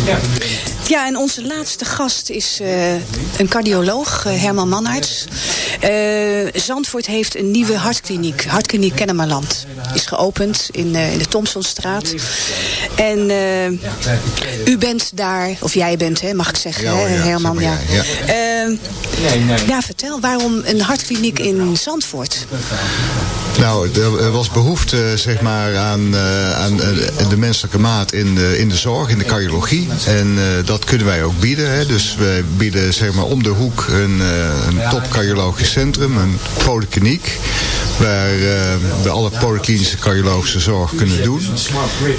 Ja, en onze laatste gast is eh, een cardioloog, eh, Herman Mannaerts. Eh, Zandvoort heeft een nieuwe hartkliniek, Hartkliniek Kennemerland. Is geopend in, in de Thomsonstraat. En u bent daar, of jij bent, hè, mag ik zeggen, Ja hè, ja, Herman? zeg Ja. maar ja, ja, vertel, waarom een hartkliniek in Zandvoort? Nou, er was behoefte zeg maar, aan, aan de menselijke maat in de, in de zorg, in de cardiologie. En eh, dat kunnen wij ook bieden. Hè. Dus wij bieden zeg maar, om de hoek een, eh, een top cardiologisch centrum, een polykliniek. Waar eh, we alle polyklinische cardiologische zorg kunnen doen.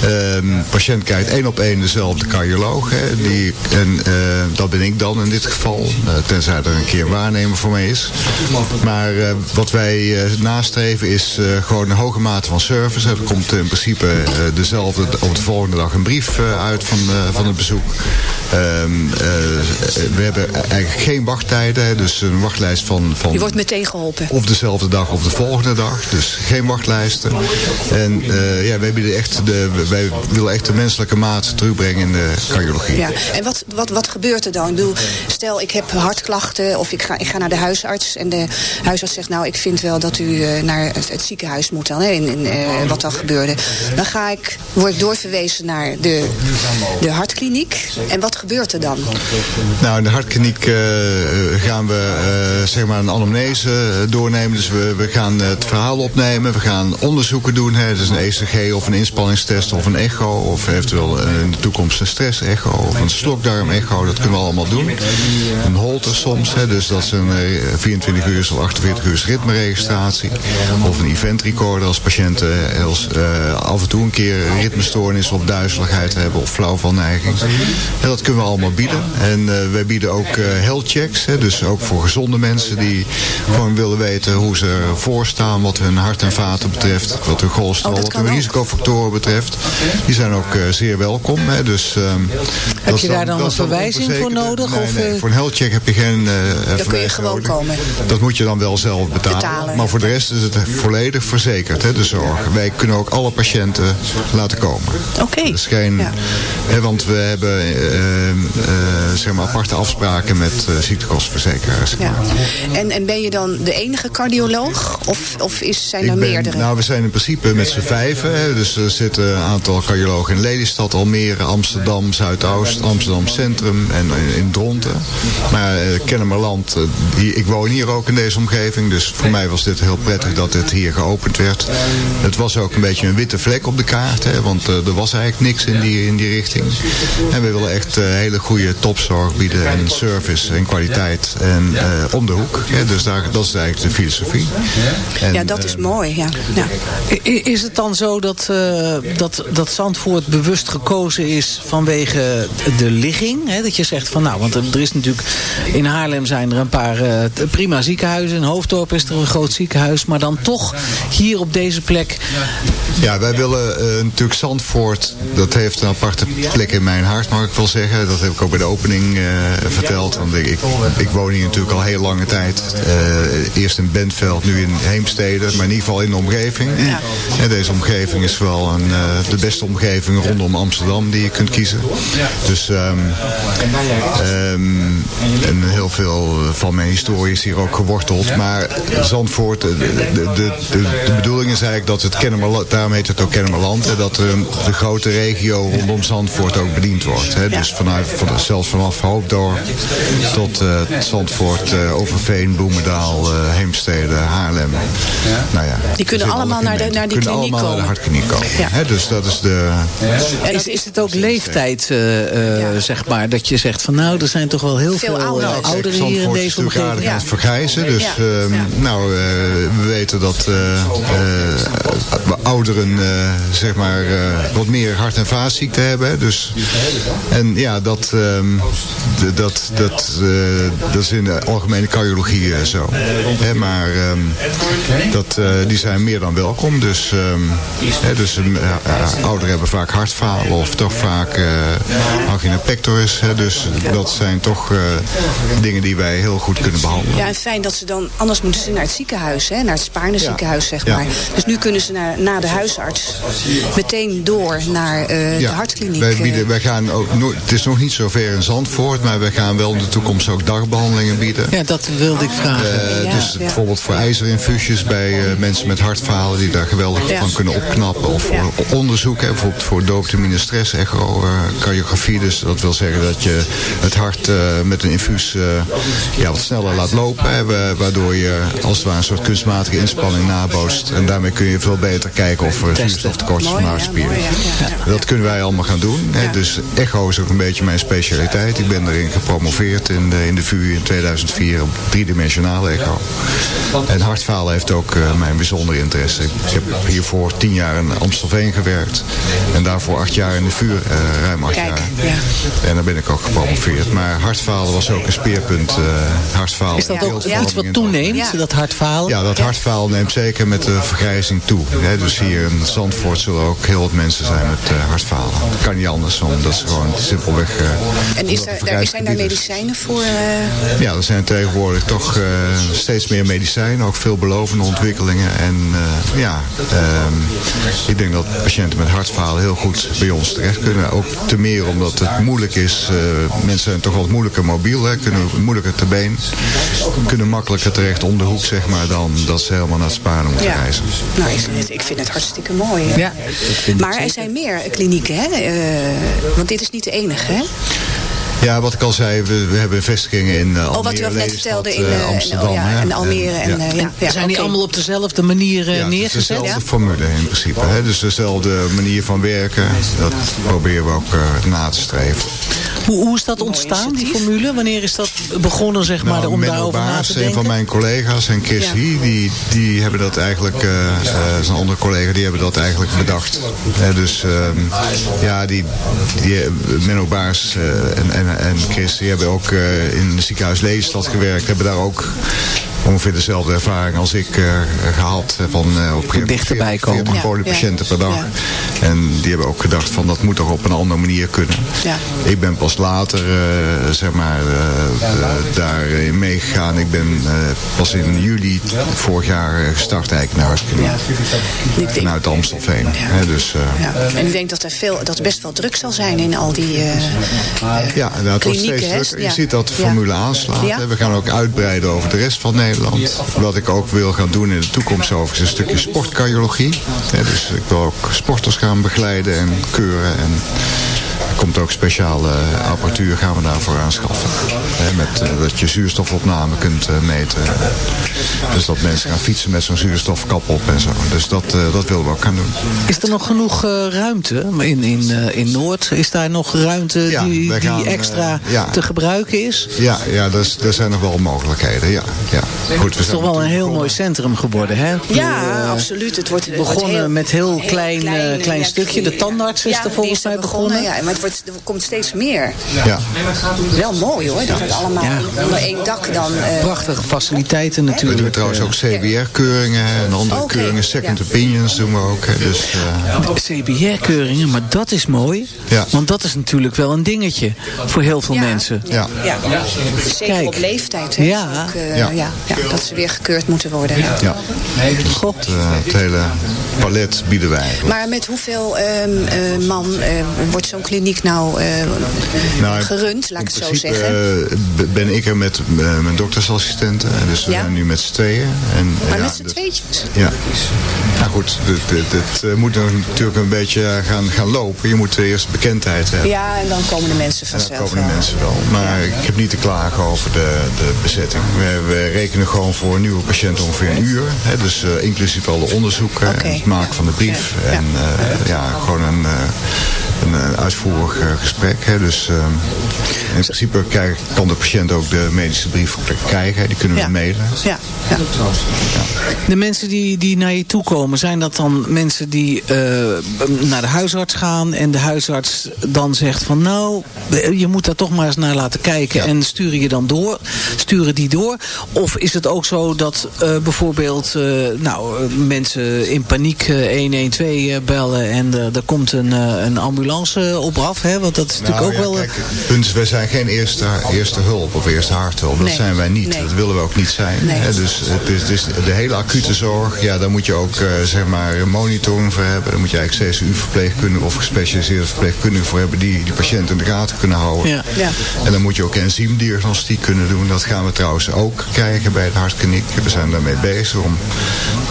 Ehm patiënt krijgt één op één dezelfde cardioloog. Hè, die, en eh, dat ben ik dan in dit geval. eh, tenzij er een keer een waarnemer voor mij is. Maar wat wij nastreven is gewoon een hoge mate van service. Er komt in principe dezelfde op de volgende dag een brief uit van, van het bezoek. Ehm, eh, we hebben eigenlijk geen wachttijden. Dus een wachtlijst van, van Je wordt meteen geholpen. of dezelfde dag of de volgende dag. Dus geen wachtlijsten. En eh, ja, wij, bieden echt de, wij willen echt de menselijke maat terugbrengen in de cardiologie. Ja, en wat, wat, wat gebeurt er dan? Ik bedoel, stel ik heb hartklachten of ik ga, ik ga naar de huisarts. En de huisarts zegt, nou ik vind wel dat u eh, naar het, het ziekenhuis moet dan. Hè, in, in, eh, wat dan gebeurde. Dan ga ik, word ik doorverwezen naar de, de hartkliniek. En wat gebeurt er dan? Nou, in de hartkliniek gaan we zeg maar een anamnese doornemen. Dus we, we gaan het verhaal opnemen. We gaan onderzoeken doen. Hè. Dus een ECG of een inspanningstest of een echo. Of eventueel eh, in de toekomst een stress-echo of een slokdarm-echo. Dat kunnen we allemaal doen. Een holter soms. Hè. Dus dat is een eh, 24 uur of 48 uur ritmeregistratie. Of een event recorder als patiënten eh, als, eh, af en toe een keer ritmestoornis of duizeligheid hebben of flauwvalneiging. En dat kunnen we allemaal bieden. En eh, wij bieden ook eh, health checks. Hè, dus ook voor gezonde mensen die gewoon willen weten hoe ze ervoor staan. Wat hun hart en vaten betreft. Wat hun cholesterol, Oh, dat wat hun ook. risicofactoren betreft. Die zijn ook eh, zeer welkom. Hè, dus, ehm, is je daar dan een verwijzing voor nodig, Nee, of, nee, eh? voor een health check heb je geen eh Dan kun je gewoon komen. dat moet je dan wel zelf betalen. Betalen, maar voor de rest is het volledig verzekerd, hè, de zorg. Wij kunnen ook alle patiënten laten komen. Oké. Dus geen, Ja. hè, want we hebben eh, eh, zeg maar aparte afspraken met ziektekostenverzekeraars. Ja. En, en ben je dan de enige cardioloog? Of, of is, zijn er ben- meerdere? Nou, we zijn in principe met z'n vijven. Hè, dus er zitten een aantal cardiologen in Lelystad, Almere, Amsterdam, Zuidoost, Amsterdam Centrum en in, Dronten. Maar eh Kennemerland, eh, hier- ik woon hier ook in deze omgeving. Dus voor mij was dit heel prettig dat dit hier geopend werd. Het was ook een beetje een witte vlek op de kaart. Hè, want eh, er was eigenlijk niks in die, in die richting. En we willen echt eh, hele goede topzorg bieden. En service en kwaliteit. En eh, om de hoek. Hè, dus daar, dat is eigenlijk de filosofie. En, ja, dat is eh, mooi. Ja. Is het dan zo dat, eh, dat, dat Zandvoort bewust gekozen is vanwege de ligging? Hè? Dat je zegt van nou, want er is natuurlijk in Haarlem zijn er een paar eh, prima ziekenhuizen. In Hoofddorp is er een groot ziekenhuis. Maar dan toch hier op deze plek. Ja, wij willen eh, natuurlijk Zandvoort, dat heeft een aparte plek in mijn hart, mag ik wel zeggen. Dat heb ik ook bij de opening eh, verteld. Want ik, ik, ik woon hier natuurlijk al heel lange tijd. Eh, eerst in Bentveld, nu in Heemstede, maar in ieder geval in de omgeving. En deze omgeving is wel een, eh, de beste omgeving rondom Amsterdam die je kunt kiezen. Dus ehm, ehm, en heel veel van mijn historie is hier ook geworteld. Maar Zandvoort, de, de, de, de, bedoeling is eigenlijk dat het Kennemerland, daarom heet het ook Kennemerland, dat de grote regio rondom Zandvoort ook bediend wordt. Hè. Dus vanuit, van, zelfs vanaf Hoofddorp tot eh, Zandvoort, eh, Overveen, Bloemendaal, Heemstede, Haarlem. Nou ja, Die kunnen allemaal alle naar de- naar die kunnen kliniek allemaal naar de komen. hartkliniek komen. Ja. Hè, dus dat is de... En Is, is het ook leeftijd, eh, eh, zeg maar, dat je zegt van nou, er zijn toch wel heel Veel veel, eh, ouderen. ouderen hier in deze omgeving? aan het vergrijzen. Dus Ja. ehm, nou, eh, we weten dat eh, eh, ouderen eh, zeg maar eh, wat meer hart- en vaatziekten hebben. hè. Dus, en ja, dat, ehm, dat, dat, eh, dat is in de algemene cardiologie zo. Hè, maar ehm, dat, eh, die zijn meer dan welkom. Dus, ehm, hè, dus ja, ja, ouderen hebben vaak hartfalen of toch vaak eh angina pectoris. Hè, dus dat zijn toch eh, dingen die wij heel goed kunnen behandelen. Ja, en fijn dat ze dan, anders moeten ze naar het ziekenhuis, hè, naar het Spaarne ziekenhuis, zeg Ja. maar. Dus nu kunnen ze naar, na de huisarts meteen door naar eh, de hartkliniek. Wij, eh. bieden, wij gaan ook, no- het is nog niet zover in Zandvoort, maar we gaan wel in de toekomst ook dagbehandelingen bieden. Ja, dat wilde ik vragen. Eh, Ja, dus ja. bijvoorbeeld voor ijzerinfusies bij eh, mensen met hartfalen die daar geweldig Ja. van kunnen opknappen. Of voor onderzoek, hè, bijvoorbeeld voor dopamine stress echo eh, cardiografie. Dus dat wil zeggen dat je het hart eh, met een infuus eh, ja, wat sneller laat lopen. Hè, waardoor je als het ware een soort kunstmatige inspanning nabootst. En daarmee kun je veel beter kijken of er zuurstoftekort is van de hartspieren. Dat kunnen wij allemaal gaan doen. Hè. Dus echo is ook een beetje mijn specialiteit. Ik ben erin gepromoveerd in de, in de VU in 2004 op driedimensionale echo. En hartfalen heeft heeft ook eh, mijn bijzondere interesse. Ik heb hiervoor tien jaar in Amstelveen gewerkt. En daarvoor acht jaar in de vuur, eh, ruim acht Kijk, jaar. ja. En daar ben ik ook gepromoveerd. Maar hartfalen was ook een speerpunt. eh hartfalen Is dat ook beeldvorming iets wat toeneemt, dat hartfalen? Ja, dat hartfalen neemt zeker met de vergrijzing toe. Hè, dus hier in Zandvoort zullen ook heel wat mensen zijn met eh hartfalen. Dat kan niet anders, omdat ze gewoon simpelweg... eh, En is er, daar, zijn daar medicijnen voor? Ja, er zijn tegenwoordig toch eh, steeds meer medicijnen, ook ontwikkelingen. En eh, ja, ehm, ik denk dat patiënten met hartfalen heel goed bij ons terecht kunnen. Ook te meer omdat het moeilijk is. eh, mensen zijn toch wat moeilijker mobiel, hè, kunnen moeilijker te been. Kunnen makkelijker terecht om de hoek, zeg maar, dan dat ze helemaal naar het Sparen moeten Ja. reizen. Nou, ik vind het, ik vind het hartstikke mooi. hè. Ja, maar er zijn meer klinieken, hè? Eh, want dit is niet de enige, hè? Ja, wat ik al zei, we, we hebben vestigingen in uh, Oh, wat u ook net vertelde in, eh, in- Amsterdam. oh ja, hè. en Almere en, eh, ja. ja, zijn die allemaal op dezelfde manier eh, Ja, het is neergezet? dezelfde formule in principe. Hè? Dus dezelfde manier van werken. Dat proberen we ook eh, na te streven. Hoe, hoe is dat ontstaan, die formule? Wanneer is dat begonnen, zeg maar, Nou, om Menno daarover na te een denken? van mijn collega's en Chris Ja. Hie, die, die hebben dat eigenlijk, eh eh, zijn andere collega, die hebben dat eigenlijk bedacht. Hè, dus ehm, ja, die, die, eh, Menno Baars eh, en, en, en Chris, die hebben ook eh, in het ziekenhuis Lelystad gewerkt, hebben daar ook ongeveer dezelfde ervaring als ik eh, gehad. eh, Van eh, op een gegeven moment Dichterbij 40, komen. 40 Ja, polypatiënten per dag. ja. En die hebben ook gedacht van dat moet toch op een andere manier kunnen. Ja. Ik ben pas later zeg zeg maar, eh, eh, daarin meegegaan. Ik ben eh, pas in juli vorig jaar eh, gestart eigenlijk naar Hartkliniek. Vanuit Amstelveen. Hè, dus, eh, Ja. En ik denk dat er, veel, dat best wel druk zal zijn in al die eh, eh, Ja, het wordt steeds drukker. Je Ja. ziet dat de Ja. formule aanslaat. Ja. We gaan ook uitbreiden over de rest van Nederland. Wat ik ook wil gaan doen in de toekomst overigens een stukje sportcardiologie. Dus ik wil ook sporters gaan begeleiden en keuren. En komt ook speciale apparatuur gaan we daarvoor aanschaffen. Hè, met, eh, dat je zuurstofopname kunt eh, meten. Dus dat mensen gaan fietsen met zo'n zuurstofkap op en zo. Dus dat, eh, dat willen we ook gaan doen. Is er nog genoeg eh, ruimte in, in, eh, in Noord? Is daar nog ruimte Ja, die, die extra eh, ja. te gebruiken is? Ja, ja er, is- er zijn nog wel mogelijkheden. Ja, ja. Goed, we Het is toch wel een heel mooi centrum geworden, hè? Ja, eh, absoluut. Het wordt het begonnen heel- met heel klein, klein, eh, klein ja, stukje. De tandarts is ja, er volgens mij begonnen. Ja, maar het wordt, er komt steeds meer. Ja. Wel mooi hoor, dat het allemaal Ja. onder één dak dan... eh, Prachtige faciliteiten We natuurlijk. doen trouwens ook CBR-keuringen en andere keuringen. Second opinions doen we ook. hè. Dus, eh, CBR-keuringen, maar dat is mooi. Ja. Want dat is natuurlijk wel een dingetje voor heel veel mensen. ja. Ja, zeker Kijk. op leeftijd. Hè, Ja. Ook, eh, Ja. ja. Ja, dat ze weer gekeurd moeten worden. Ja. God. Het, eh, het hele palet bieden wij. Maar met hoeveel ehm, eh, man wordt zo'n kliniek nou, eh, Nou, gerund, laat ik het zo zeggen? eh, ben ik er met eh, mijn doktersassistenten. Dus we Ja. zijn nu met z'n tweeën. En, maar ja, met z'n dus- tweetjes? Ja. Nou goed, het, moet natuurlijk een beetje gaan, gaan lopen. Je moet eerst bekendheid hebben. Ja, en dan komen de mensen En dan vanzelf komen de mensen wel. Maar ik heb niet te klagen over de, de bezetting. We, we rekenen gewoon voor een nieuwe patiënt ongeveer een uur. Hè, dus inclusief alle onderzoeken en het maken van de brief. En ja, gewoon een, eh, een, eh, uitvoerig eh, gesprek. Hè. Dus eh, in principe krijg- kan de patiënt ook de medische brief krijgen. Die kunnen we Ja. mailen. Ja, ja. De mensen die, die naar je toe komen, zijn dat dan mensen die eh, naar de huisarts gaan en de huisarts dan zegt van nou, je moet daar toch maar eens naar laten kijken en sturen je dan door, sturen die door? Of is het ook zo dat eh, bijvoorbeeld eh, nou, mensen in paniek eh, 112 eh, bellen en er komt een, een ambulance op af, hè? want dat is natuurlijk Nou, ook ja, wel... kijk, het punt wij zijn geen eerste, eerste hulp of eerste harthulp. Dat Nee. zijn wij niet. Nee. Dat willen we ook niet zijn. Nee. Hè, dus het is, het is de hele acute zorg, ja, daar moet je ook eh, zeg maar een monitoring voor hebben. Daar moet je eigenlijk CSU-verpleegkundige of gespecialiseerde verpleegkundigen voor hebben die die patiënt in de gaten kunnen houden. Ja. Ja. En dan moet je ook enzymdiagnostiek kunnen doen. Dat gaan we trouwens ook krijgen bij de hartkliniek. We zijn daarmee bezig om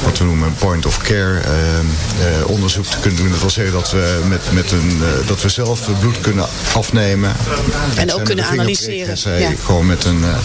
wat we noemen een point of care eh, eh, onderzoek te kunnen doen. Dat wil zeggen dat we met, met een, eh, dat we zelf het bloed kunnen afnemen. En ook kunnen analyseren. Ja. Gewoon met een, eh,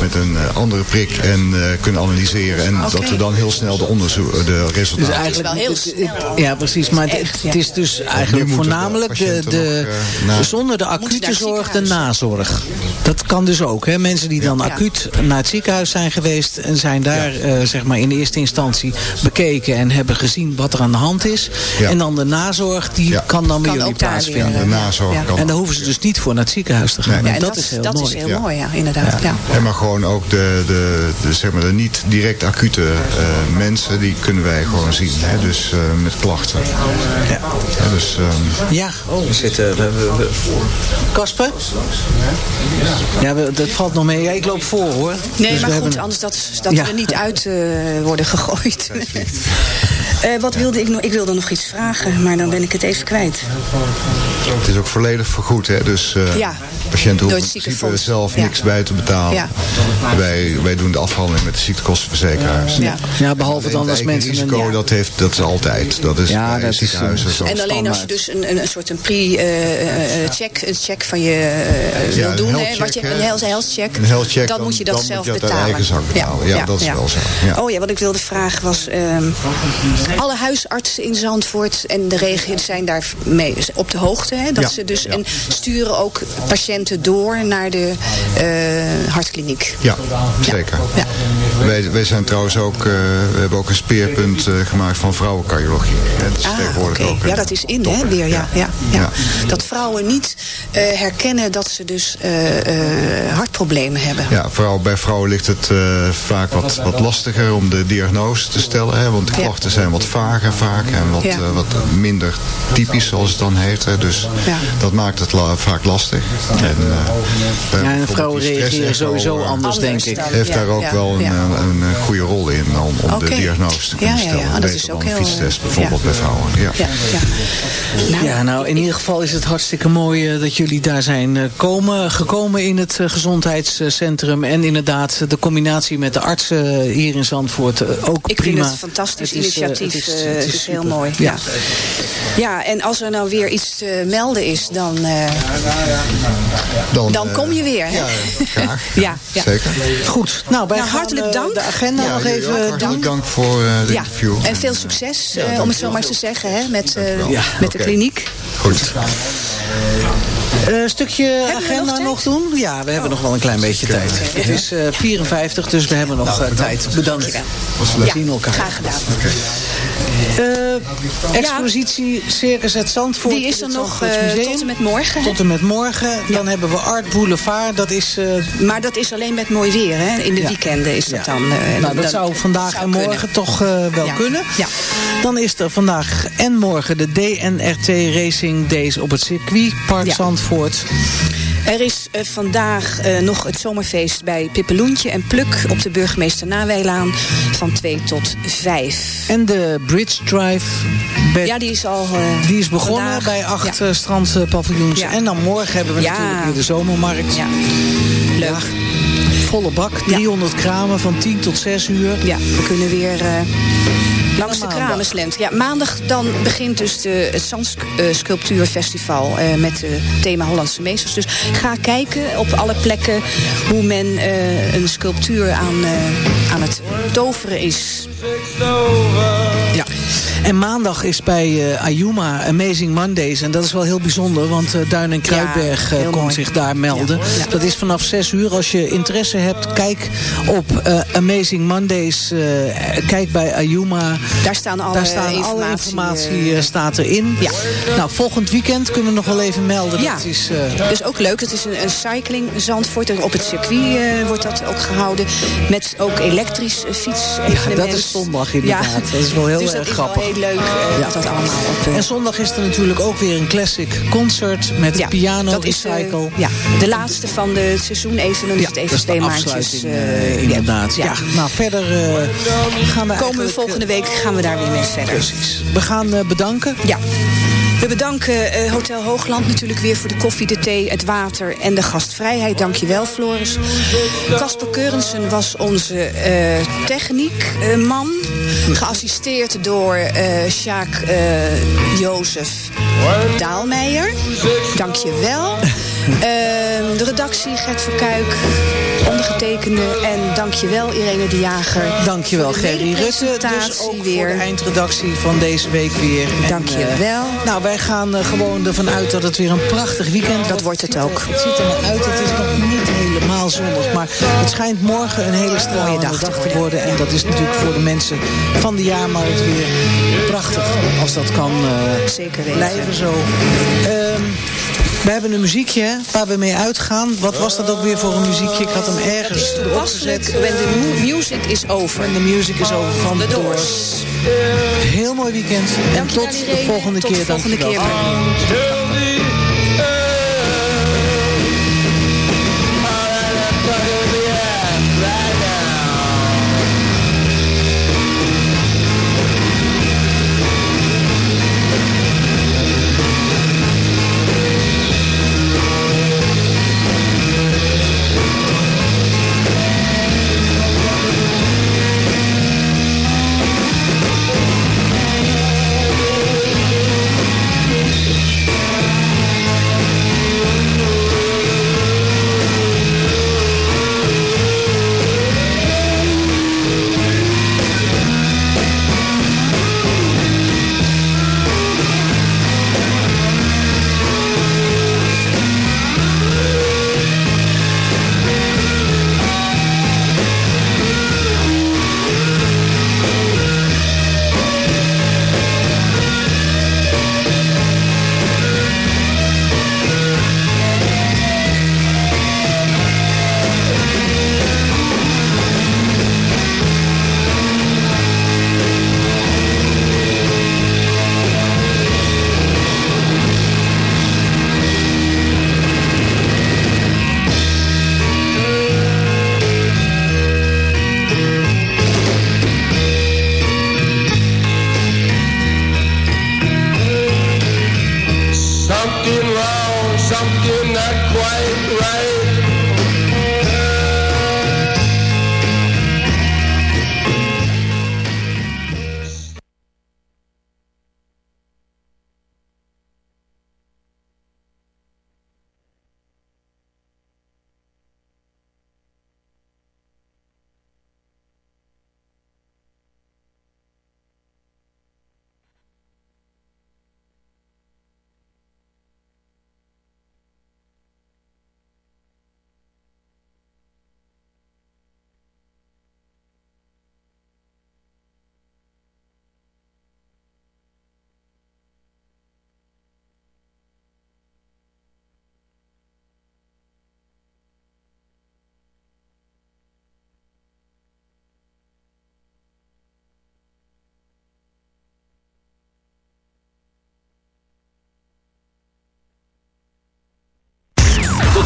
met een eh, andere prik en eh, kunnen analyseren. En dat we dan heel snel de, onderzoek, de Dus resultaten eigenlijk, wel heel het- ja, precies. Maar het, Echt, ja. het is dus eigenlijk voornamelijk de, de, nog, zonder de acute zorg, de nazorg. Dat kan dus ook. Hè? Mensen die dan Ja. acuut naar het ziekenhuis zijn geweest en zijn daar eh, zeg maar in eerste instantie bekeken en hebben gezien wat er aan de hand is. En dan de nazorg, die kan dan bij Kan plaatsvinden. Weer, de nazorg Ja. kan En daar hoeven ze dus niet voor naar het ziekenhuis te gaan. Nee. En Ja, en dat, is heel dat mooi. is heel Ja. mooi, ja, inderdaad. Ja. En maar gewoon ook de, de, de, zeg maar, de niet direct acute eh, mensen, die kunnen wij gewoon zien. Hè? Dus eh, met klachten. Ja. Ja, dus, ehm, Ja, oh, we zitten. we- we- we- Kasper? Ja, we- dat valt nog mee. Ja, ik loop voor hoor. Nee, Dus maar goed, hebben- anders dat, dat Ja. we er niet uit eh, worden gegooid. Eh, wat wilde ik nog? Ik wilde nog iets vragen, maar dan ben ik het even kwijt. Is ook volledig vergoed. Hè? Dus eh Ja, patiënten hoeven het in principe zelf Ja. niks bij te betalen. Ja. Wij, wij doen de afhandeling met de ziektekostenverzekeraars. Ja. Ja, behalve dan het als mensen een- risico, dat, heeft, dat is altijd. Dat is Ja, bij dat is, ziekenhuizen eh, zo. En alleen als je dus een, een, een soort een pre-check een check van je eh, Ja, wil een doen, wat je, een health, check, Een health check, dan, dan- moet je dat dan zelf moet je dat uit betalen. eigen zak betalen. Ja, dat is wel zo, ja. Oh ja, wat ik wilde vragen was, ehm, alle huisartsen in Zandvoort en de regio zijn daar mee op de hoogte. Hè, dat Ja, ze dus, ja. En sturen ook patiënten door naar de eh, hartkliniek. Ja, zeker. Ja. Wij, wij zijn trouwens ook, eh, we hebben ook een speerpunt eh, gemaakt van vrouwencardiologie. Dat is Ah, tegenwoordig ook Ja, dat is in, hè, weer, ja. ja, ja. Ja. Dat vrouwen niet eh, herkennen dat ze dus eh, eh, hartproblemen hebben. Ja, vooral bij vrouwen ligt het eh, vaak wat, wat lastiger om de diagnose te stellen. Hè, want de Ja. klachten zijn wat vager vaak en wat, Ja. wat minder typisch zoals het dan heet. Hè, dus Ja. dat maakt het la- vaak lastig. En, eh, bij Ja, en bijvoorbeeld vrouwen reageren sowieso eh, anders, denk ik. Heeft Ja, daar ook ja, wel een, ja. een, een goede rol in om, de diagnose te kunnen Ja, ja, ja. stellen. Ah, dat is ook heel, fietstest eh, bijvoorbeeld ja. bij vrouwen. Ja. Ja, ja. Nou, Ja, nou in ieder geval is het hartstikke mooi eh, dat jullie daar zijn eh, komen, gekomen in het eh, gezondheidscentrum. En inderdaad de combinatie met de artsen hier in Zandvoort eh, ook Ik prima. vind het een fantastisch Het is, eh, initiatief. het is- eh, Het heel mooi. Ja. Ja. ja, en als er nou weer iets te melden is, dan, eh, dan eh, kom je weer. Hè? Ja, graag. Ja, ja. Zeker. Goed, nou wij Nou, hartelijk eh, dank. de agenda Ja, nog even doen. hartelijk dank voor eh, de Ja, interview. en veel succes, Ja, eh, om het zo maar te zeggen, hè, met, eh, Ja, met de kliniek. Goed. Eh, Een stukje agenda nog nog, tijd? doen? Ja, we hebben nog wel een klein beetje tijd. Het is eh, 54, dus we hebben nog eh, tijd. Bedankt. We zien elkaar. Graag gedaan. Eh, expositie Circus het Zandvoort. Die is er nog eh, tot en met morgen. hè? Tot en met morgen. Dan hebben we Art Boulevard. Dat is... eh, Maar dat is alleen met mooi weer, hè? In de Ja. weekenden is dat Ja. dan. nou, dat dan- zou vandaag zou en kunnen. morgen toch wel kunnen. Ja. Dan is er vandaag en morgen de DNRT Racing Days op het circuit Park. Zandvoort. Er is eh, vandaag eh, nog het zomerfeest bij Pippeloentje en Pluk op de burgemeester Nawijlaan van 2 tot 5. En de Bridge Drive. Ja, die is al. eh, die is begonnen vandaag. bij acht Ja. strandpaviljoens. Ja. En dan morgen hebben we Ja. natuurlijk weer de zomermarkt. Ja. Leuk. Volle bak, Ja. 300 kramen van 10 tot 6 uur. Ja, we kunnen weer langs de. Kranenslent. Ja, maandag dan begint dus de, het Zandsculptuurfestival eh met het thema Hollandse meesters. Dus ga kijken op alle plekken hoe men eh, een sculptuur aan, eh, aan het toveren is. En maandag is bij eh, Ayuma Amazing Mondays. En dat is wel heel bijzonder, want eh, Duin en Kruidberg Ja, eh, mooi. zich daar melden. Ja. Dat is vanaf 6 uur. Als je interesse hebt, kijk op Amazing Mondays. kijk bij Ayuma. Daar staan alle Daar staan alle informatie, informatie staat erin. Ja. Nou, volgend weekend kunnen we nog wel even melden. Ja, Dat is, dus ook leuk. Het is een, een cycling Zandvoort. En op het circuit wordt dat ook gehouden. Met ook elektrisch fiets Ja, dat is zondag inderdaad. Dat is wel heel dus erg grappig. Is wel heel leuk eh, dat dat allemaal op... eh, En zondag is er natuurlijk ook weer een classic concert met ja, piano dat is, eh, recycle. ja, de laatste van de seizoen even. Dan is het even twee maandjes. eh, eh, inderdaad. Ja. Ja. nou verder eh, gaan we Komen we volgende week gaan we daar weer mee verder. Precies. We gaan eh, bedanken. Ja. We bedanken eh, Hotel Hoogland natuurlijk weer voor de koffie, de thee, het water en de gastvrijheid. Dankjewel, Floris. Casper Keurensen was onze eh techniekman. Geassisteerd door eh Sjaak eh, Jozef Daalmeijer. Dank je wel. Ehm, de redactie Gert Verkuik, ondergetekende. En dank je wel Irene de Jager. Dankjewel Gerry Rutte. Dus ook weer. voor de eindredactie van deze week weer. En, Dank je eh, wel. nou, wij gaan gewoon ervan uit dat het weer een prachtig weekend Dat wordt het ook. Het ziet er maar uit. Het is nog niet helemaal zonnig. Maar het schijnt morgen een hele stralende dag te worden. En dat is natuurlijk voor de mensen van de jaarmarkt weer prachtig. Als dat kan eh, Zeker weten. blijven zo. Ehm, we hebben een muziekje waar we mee uitgaan. Wat was dat ook weer voor een muziekje? Ik had hem ergens is toepasselijk gezet. when the mu- music is over. En de music is over van The de Doors. Heel mooi weekend. En tot de volgende Tot keer. de volgende keer.